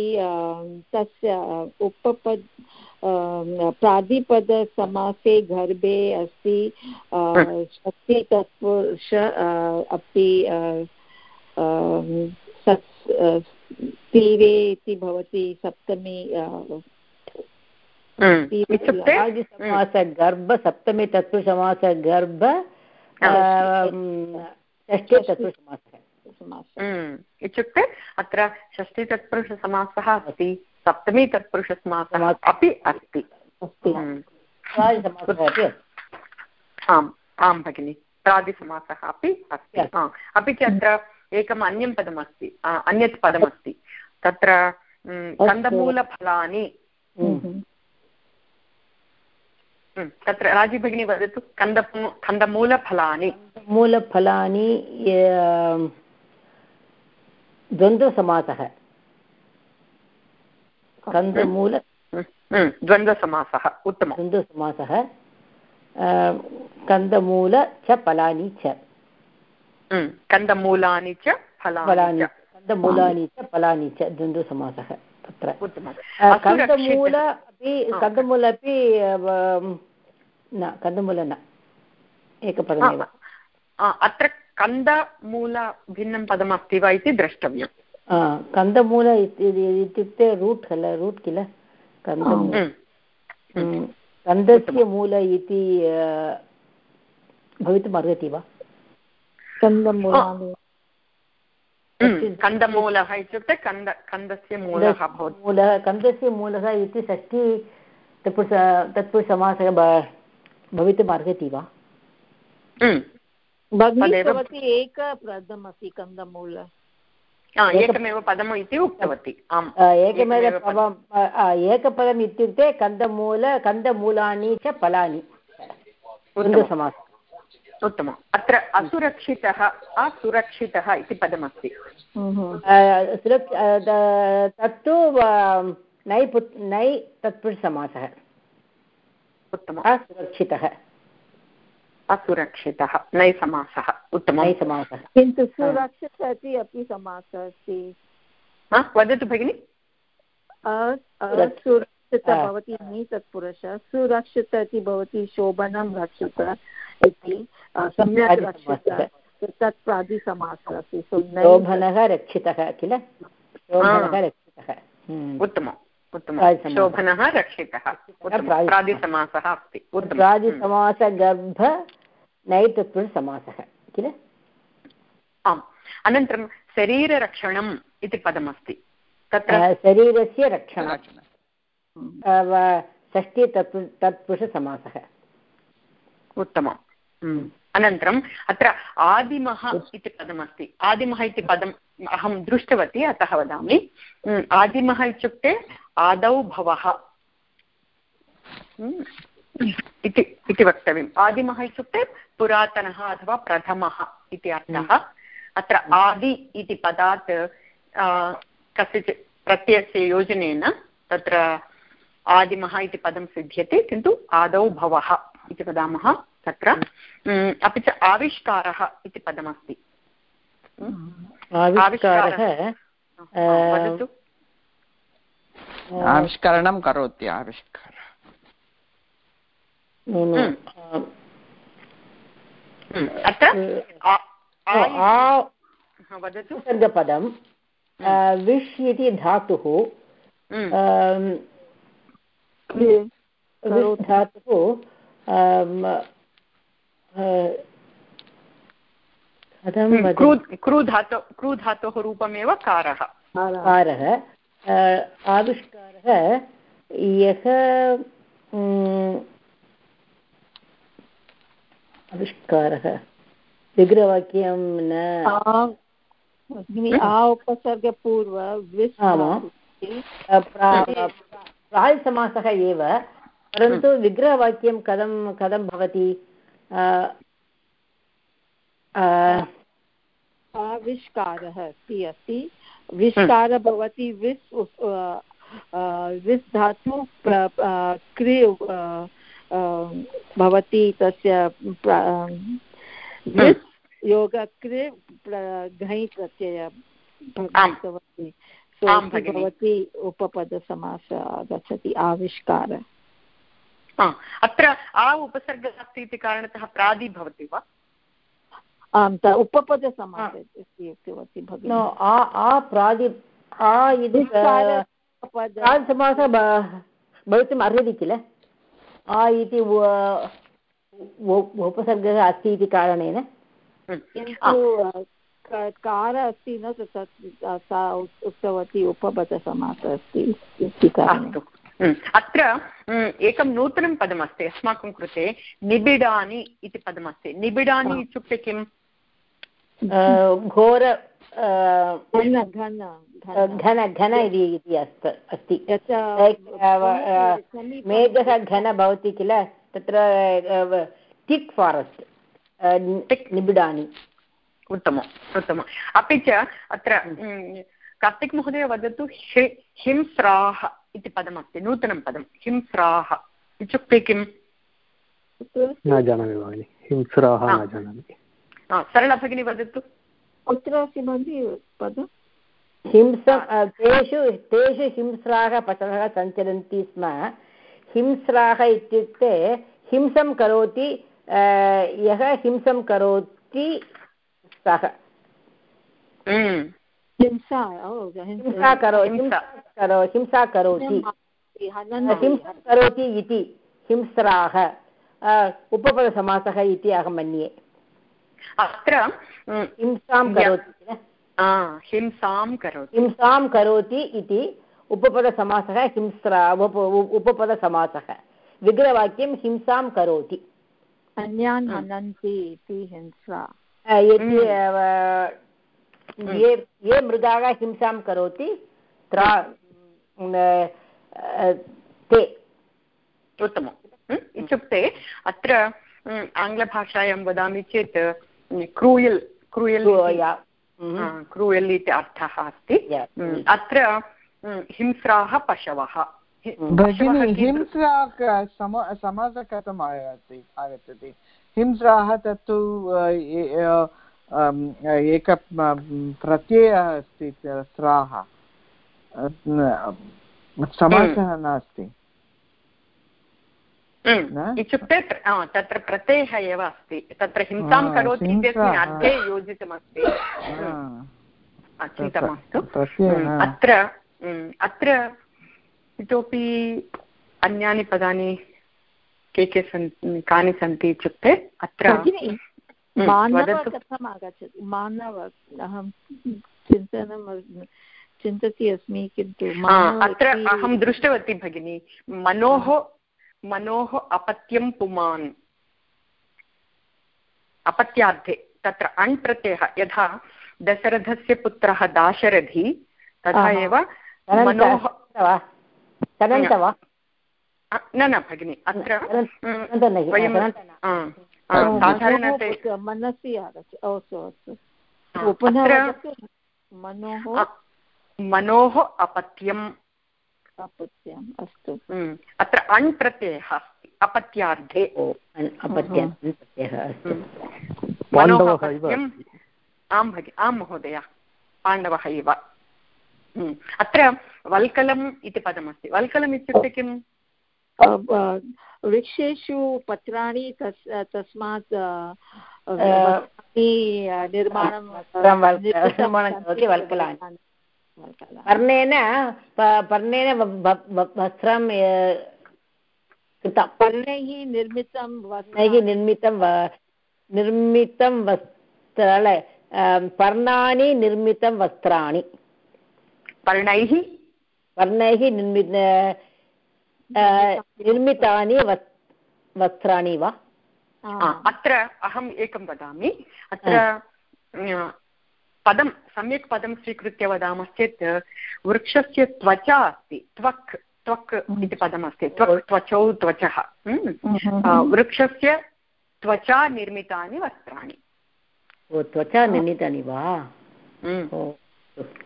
S2: तस्य उपपद् प्रादिपदसमासे गर्भे अस्ति शक्ति तत्पुरुष अपि तीरे इति भवति, सप्तमी
S3: समासगर्भ सप्तमी तत्पुरुषमास गर्भ षष्ठे तत्पुरुषसमासः
S1: इत्युक्ते अत्र षष्ठी तत्पुरुषसमासः अस्ति सप्तमी तत्पुरुषसमासः अपि अस्ति आम् आं भगिनि प्रादिसमासः अपि अस्ति अपि च अत्र एकम् अन्यं पदमस्ति अन्यत् पदमस्ति तत्र कन्दमूलफलानि तत्र राज़ी भगिनी वदतु कन्द कन्दमूलफलानि।
S3: मूलफलानि द्वन्द्वसमासः। कन्दमूल
S1: द्वन्द्वसमासः उत्तमं
S3: द्वन्द्वसमासः कन्दमूल च फलानि च।
S1: कन्दमूलानि च
S3: फलानि कन्दमूलानि च फलानि च द्वन्द्वसमासः तत्र। कन्दमूल अपि कन्दमूल अपि न कन्दमूल न एकपदमेव
S1: अत्र कन्दमूल भिन्नं पदमस्ति वा इति द्रष्टव्यम्
S3: कन्दमूल इत्युक्ते रूट् किल रूट् किल कन्दमूल कन्दस्य मूल इति भवितुम् अर्हति वा
S2: कन्दमूलानि
S1: कन्दमूलः इत्युक्ते कन्द कन्दस्य मूलः
S3: मूलः कन्दस्य मूलः इति षष्ठी तत्पुरुष तत्पुरुषसमासः भवितुम् अर्हति वा?
S2: भगिनी भवती एकपदमस्ति कन्दमूल।
S1: एकमेव पदम् इति उक्तवती। आम्।
S3: एकमेव पदम्। एकपदम् इत्युक्ते कन्दमूल कन्दमूलानि च फलानि। समासः
S1: उत्तमम्। अत्र असुरक्षितः असुरक्षितः इति पदमस्ति।
S3: तत्तु नै पुत् नै तत्पुरुषसमासः
S1: उत्तमम्।
S3: असुरक्षितः।
S1: असुरक्षितः। नैसमासः। उत्तमं
S3: नैसमासः।
S2: किन्तु सुरक्षित इति अपि समासः अस्ति।
S1: वदतु भगिनि।
S2: सुरक्षित भवति नि तत्पुरुषः सुरक्षित इति भवति शोभनं रक्षित इति। सम्यक् रक्षित। तत् प्रादिसमासः अस्ति।
S3: शोभनः रक्षितः किल? शोभनः रक्षितः।
S1: हम्म। उत्तमम्। उत्तमं। शोभनः रक्षितः। प्रादिसमासः अस्ति।
S3: प्रादिसमासगर्भ नैतत्पुरुषसमासः किल?
S1: आम्। अनन्तरं शरीररक्षणम् इति पदमस्ति। तत्र
S3: शरीरस्य रक्षणं षष्ठी तत्पु तत्पुरुषसमासः।
S1: उत्तमम्। हम्म। अनन्तरम् अत्र आदिमः इति पदमस्ति। आदिमः इति पदम् अहं दृष्टवती अतः वदामि। आदिमः इत्युक्ते आदौ भवः। इति इति वक्तव्यम्। आदिमः इत्युक्ते पुरातनः अथवा प्रथमः इति अर्थः। अत्र आदि इति पदात् कस्यचित् प्रत्ययस्य योजनेन तत्र आदिमः इति पदं सिद्ध्यति किन्तु आदौ भवः इति वदामः तत्र। अपि च आविष्कारः इति पदमस्ति।
S6: आविष्करणं करोति आविष्कार।
S1: अत्र
S3: वदतु। सर्गपदं विश् इति धातुः धातुः
S1: क्रूधातोः रूपमेव कारः।
S3: कारः। आविष्कारः यः आविष्कारः। विग्रहवाक्यं न
S2: आ उपसर्गपूर्व
S3: प्रायसमासः एव परन्तु विग्रहवाक्यं कथं कथं भवति?
S2: आविष्कारः अस्ति अस्ति। विष्कार भवति विस् विस् धातु क्रि भवति तस्य विस् योगक्रि घञ् प्रत्यय भवति भवति उपपदसमास आगच्छति आविष्कार।
S1: अत्र आ उपसर्गः अस्ति इति कारणतः प्रादि भवति वा?
S2: आम् उपपदसमासे उक्तवती भगिनि।
S3: आ प्रादि आ इति समासः भवितुम् अर्हति किल? आ इति उपसर्गः अस्ति इति कारणेन?
S2: कार अस्ति न सा उक्तवती उपपदसमासः अस्ति इति कारणेन।
S1: अत्र एकं नूतनं पदमस्ति अस्माकं कृते निबिडानि इति पदमस्ति। निबिडानि इत्युक्ते किम्?
S3: घोर घन घन इति अस्ति मेघः घन भवति। किल? तत्र टिक् फारेस्ट् निबिडानि।
S1: उत्तमम् उत्तमम्। अपि च अत्र कार्तिक् महोदय वदतु हिंस्राः। इति पदमस्ति नूतनं पदं हिंस्राः। इत्युक्ते किम्?
S5: न जानामि भगिनि हिंस्राः न जानामि।
S1: सरला भगिनी वदतु।
S2: कुत्र अस्ति भगिनि पदं?
S3: हिंस तेषु तेषु हिंस्राः पशवः सञ्चरन्ति स्म। हिंस्राः इत्युक्ते हिंसं करोति यः हिंसं करोति सः।
S1: हम्म।
S2: हिंसा
S3: हिंसा करो हिंसा करोति। हिंसा करोति इति हिंस्राः उपपदसमासः इति अहं मन्ये।
S1: अत्र
S3: हिंसां करोति
S1: हिंसां करोति।
S3: हिंसां करोति इति उपपदसमासः हिंस्रा उप उपपदसमासः। विग्रहवाक्यं हिंसां करोति।
S2: अन्यान् हनन्ति इति हिंसा।
S3: ये ये मृगाः हिंसां करोति त्रा ते।
S1: उत्तमम्। इत्युक्ते अत्र आङ्ग्लभाषायां वदामि चेत् क्रूयल् क्रूयल् क्रूयल् इति अर्थः अस्ति। अत्र हिंस्राः पशवः।
S4: भगिनि हिंस्रा समासः कथम् आयाति आगच्छति। हिंस्राः तत्तु एक प्रत्ययः अस्ति स्राः समासः नास्ति।
S1: इत्युक्ते तत्र प्रत्ययः एव अस्ति। तत्र हिंसां करोति इत्यस्मिन् अर्थे योजितमस्ति। चिन्ता मास्तु। अत्र अत्र इतोपि अन्यानि पदानि के के सन्ति कानि सन्ति इत्युक्ते अत्र
S2: मानव कथम् आगच्छति मानव अहं चिन्तनं चिन्तति अस्मि किन्तु
S1: अत्र अहं दृष्टवती भगिनि मनोः मनोः अपत्यं पुमान् अपत्यार्थे तत्र अण् प्रत्ययः यथा दशरथस्य पुत्रः दाशरथी तथा एव मनोः न न भगिनि अत्र वयं
S2: मनसि आगच्छति अस्तु अस्तु
S1: मनोः मनोः अपत्यम्।
S2: अपत्यम् अस्तु।
S1: अत्र अण् प्रत्ययः अस्ति अपत्यम् आं भगिनि आं महोदय पाण्डवः इव। अत्र वल्कलम् इति पदमस्ति। वल्कलम् इत्युक्ते किम्?
S2: वृक्षेषु पत्राणि तस् तस्मात् निर्माणं
S3: पर्णेन पर्णेन वस्त्रं कृतं।
S2: पर्णैः निर्मितं
S3: पर्णैः निर्मितं निर्मितं वस्त्र पर्णानि निर्मितं वस्त्राणि।
S1: पर्णैः?
S3: पर्णैः निर्मित निर्मितानि वस्त्राणि वा?
S1: अत्र अहम् एकं वदामि। अत्र पदं सम्यक् पदं स्वीकृत्य वदामश्चेत् वृक्षस्य त्वचा अस्ति। त्वक् त्वक् इति पदमस्ति। त्वक् त्वचौ त्वचः। वृक्षस्य त्वचा निर्मितानि वस्त्राणि।
S3: ओ त्वचा निर्मितानि वा?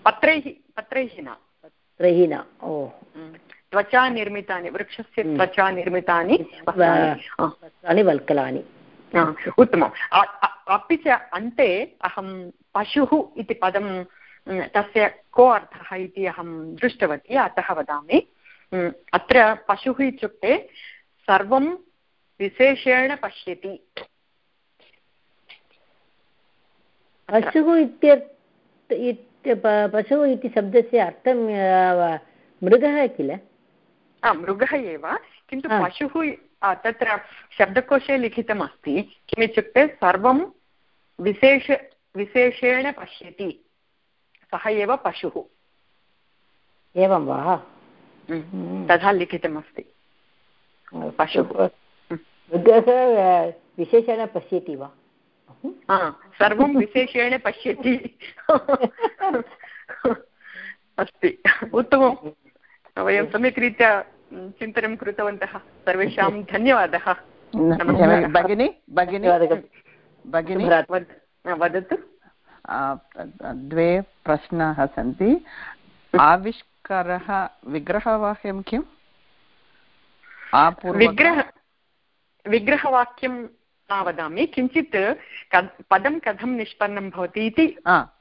S1: पत्रैः पत्रैः न।
S3: पत्रैः न। ओ।
S1: त्वचा निर्मितानि वृक्षस्य त्वचा निर्मितानि
S3: वस्त्राणि। वल्कलानि।
S1: उत्तमम्। अपि च अन्ते अहं पशुः इति पदं तस्य को अर्थः इति अहं दृष्टवती अतः वदामि। अत्र पशुः इत्युक्ते सर्वं विशेषेण पश्यति।
S3: पशुः इत्यर्थ पशुः इति शब्दस्य अर्थं मृगः किल?
S1: मृगः एव किन्तु पशुः तत्र शब्दकोशे लिखितमस्ति किमित्युक्ते सर्वं विशेष विशेषेण पश्यति सः एव पशुः।
S3: एवं वा?
S1: हम्म। तथा लिखितमस्ति। पशुः।
S3: मृगः विशेषेण पश्यति वा?
S1: सर्वं विशेषेण पश्यति। अस्ति। उत्तमं वयं सम्यक् रीत्या चिन्तनं कृतवन्तः। सर्वेषां धन्यवादः।
S6: भगिनि भगिनि भगिनि।
S1: वदतु।
S6: द्वे प्रश्नाः सन्ति। आविष्कारः विग्रहवाक्यं किम्?
S1: विग्रह विग्रहवाक्यं न वदामि किञ्चित् पदं कथं निष्पन्नं भवति इति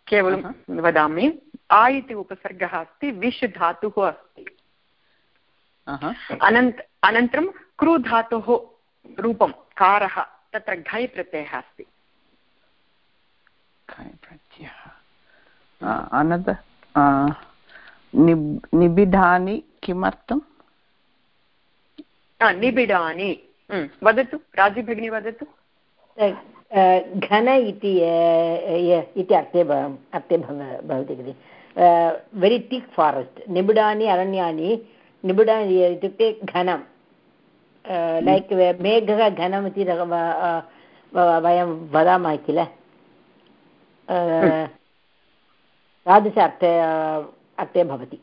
S1: केवलं वदामि। आ इति उपसर्गः अस्ति विश् धातुः अस्ति। अनन्त अनन्तरं क्रू धातुः रूपं कारः तत्र घै प्रत्ययः अस्ति।
S6: अनन्त निबिडानि किमर्थं
S1: निबिडानि वदतु राज़ी भगिनी वदतु।
S3: घन इति इति अर्थे अर्थे भवति खलु। वेरि थिक् फारेस्ट् निबिडानि अरण्यानि निबिडानि इत्युक्ते घनं लैक् मेघः घनम् इति वयं वदामः किल? तादृश अर्थे अर्थे भवति।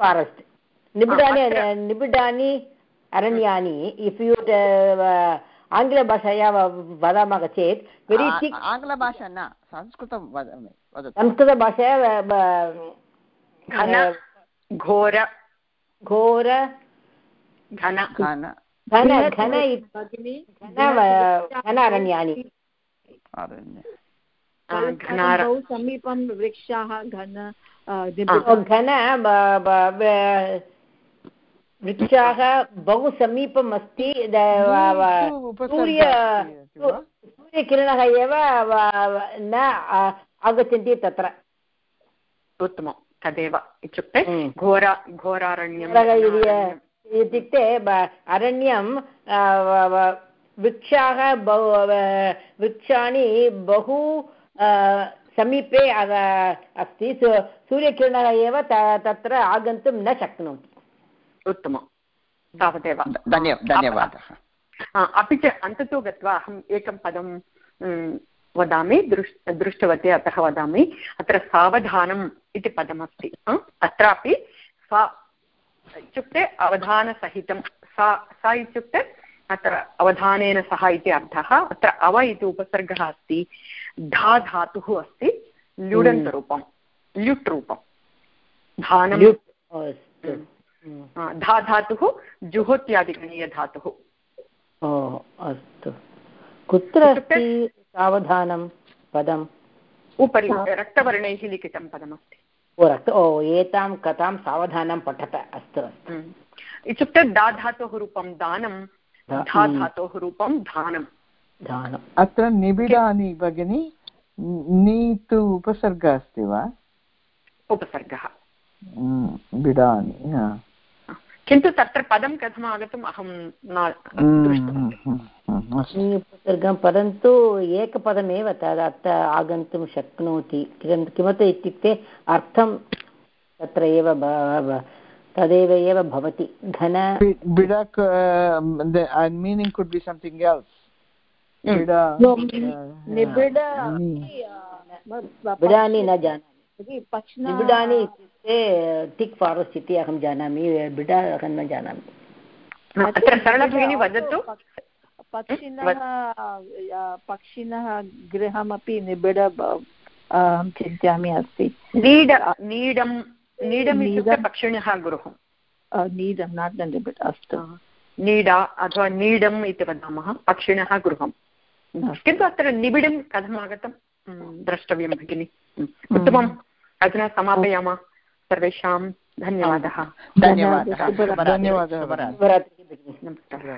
S3: फारेस्ट् निबिडानि निबिडानि अरण्यानि इफ् यु आङ्ग्लभाषाया वदामः चेत् वेरि थिक्
S6: आङ्ग्लभाषा न संस्कृतं वदामि
S3: संस्कृतभाषाया
S1: घोर
S3: घोर
S1: घन
S3: घन घन घन
S2: बहु समीपं वृक्षाः घन
S3: घन वृक्षाः बहु समीपम् अस्ति सूर्य सूर्यकिरणः एव न आगच्छन्ति तत्र।
S1: उत्तमं तदेव इत्युक्ते घोरा घोरारण्यम्
S3: इत्युक्ते अरण्यं वृक्षाः बहु वृक्षाणि बहु समीपे अस्ति। सूर्यकिरणः एव तत्र आगन्तुं न शक्नोति
S1: उत्तमं तावदेव।
S6: धन्यवादः।
S1: अपि च अन्ततो गत्वा अहम् एकं पदं वदामि दृष् दृष्टवती अतः वदामि अत्र सावधानम् इति पदमस्ति। अत्रापि सा इत्युक्ते अवधानसहितं सा सा इत्युक्ते अत्र अवधानेन सह इति अर्थः अत्र अव इति उपसर्गः अस्ति धा धातुः अस्ति ल्युडन्तरूपं ल्युट् रूपं धानं। धा धातुः जुहोत्यादिगणीयधातुः
S3: अस्तु। कुत्र अस्ति सावधानं पदम्?
S1: उपरि रक्तवर्णैः लिखितं पदमस्ति।
S3: ओ रक्त ओ एतां कथां सावधानं पठत। अस्तु अस्तु।
S1: इत्युक्ते दा धातोः रूपं दानं धा धातोः रूपं धानं।
S4: धानम् अत्र निबिडानि भगिनि नि तु उपसर्गः अस्ति वा?
S1: उपसर्गः।
S4: बिडानि
S1: किन्तु तत्र पदं कथम् आगतम् अहं न
S3: उपसर्गं परन्तु एकपदमेव तदत्र आगन्तुं शक्नोति। किमर्थम् इत्युक्ते अर्थं तत्र एव तदेव एव भवति। घन
S4: बिडा meaning could be something else
S3: बिडानि न जानामि बिडानि इत्युक्ते टिक् फारेस्ट् इति अहं जानामि बिडा अहं न जानामि।
S1: वदतु।
S2: पक्षिणः पक्षिणः गृहमपि निबिड अहं चिन्तयामि अस्ति।
S1: नीड नीडं नीडम् इत्युक्ते पक्षिणः गृहं
S2: नीडं नाट् निबिड अस्तु।
S1: नीडा अथवा नीडम् इति वदामः पक्षिणः गृहं किन्तु अत्र निबिडं कथम् आगतं द्रष्टव्यं भगिनि। उत्तमम्। अधुना समापयामः सर्वेषां धन्यवादः।
S6: धन्यवादः। धन्यवादः।
S3: नमस्कारः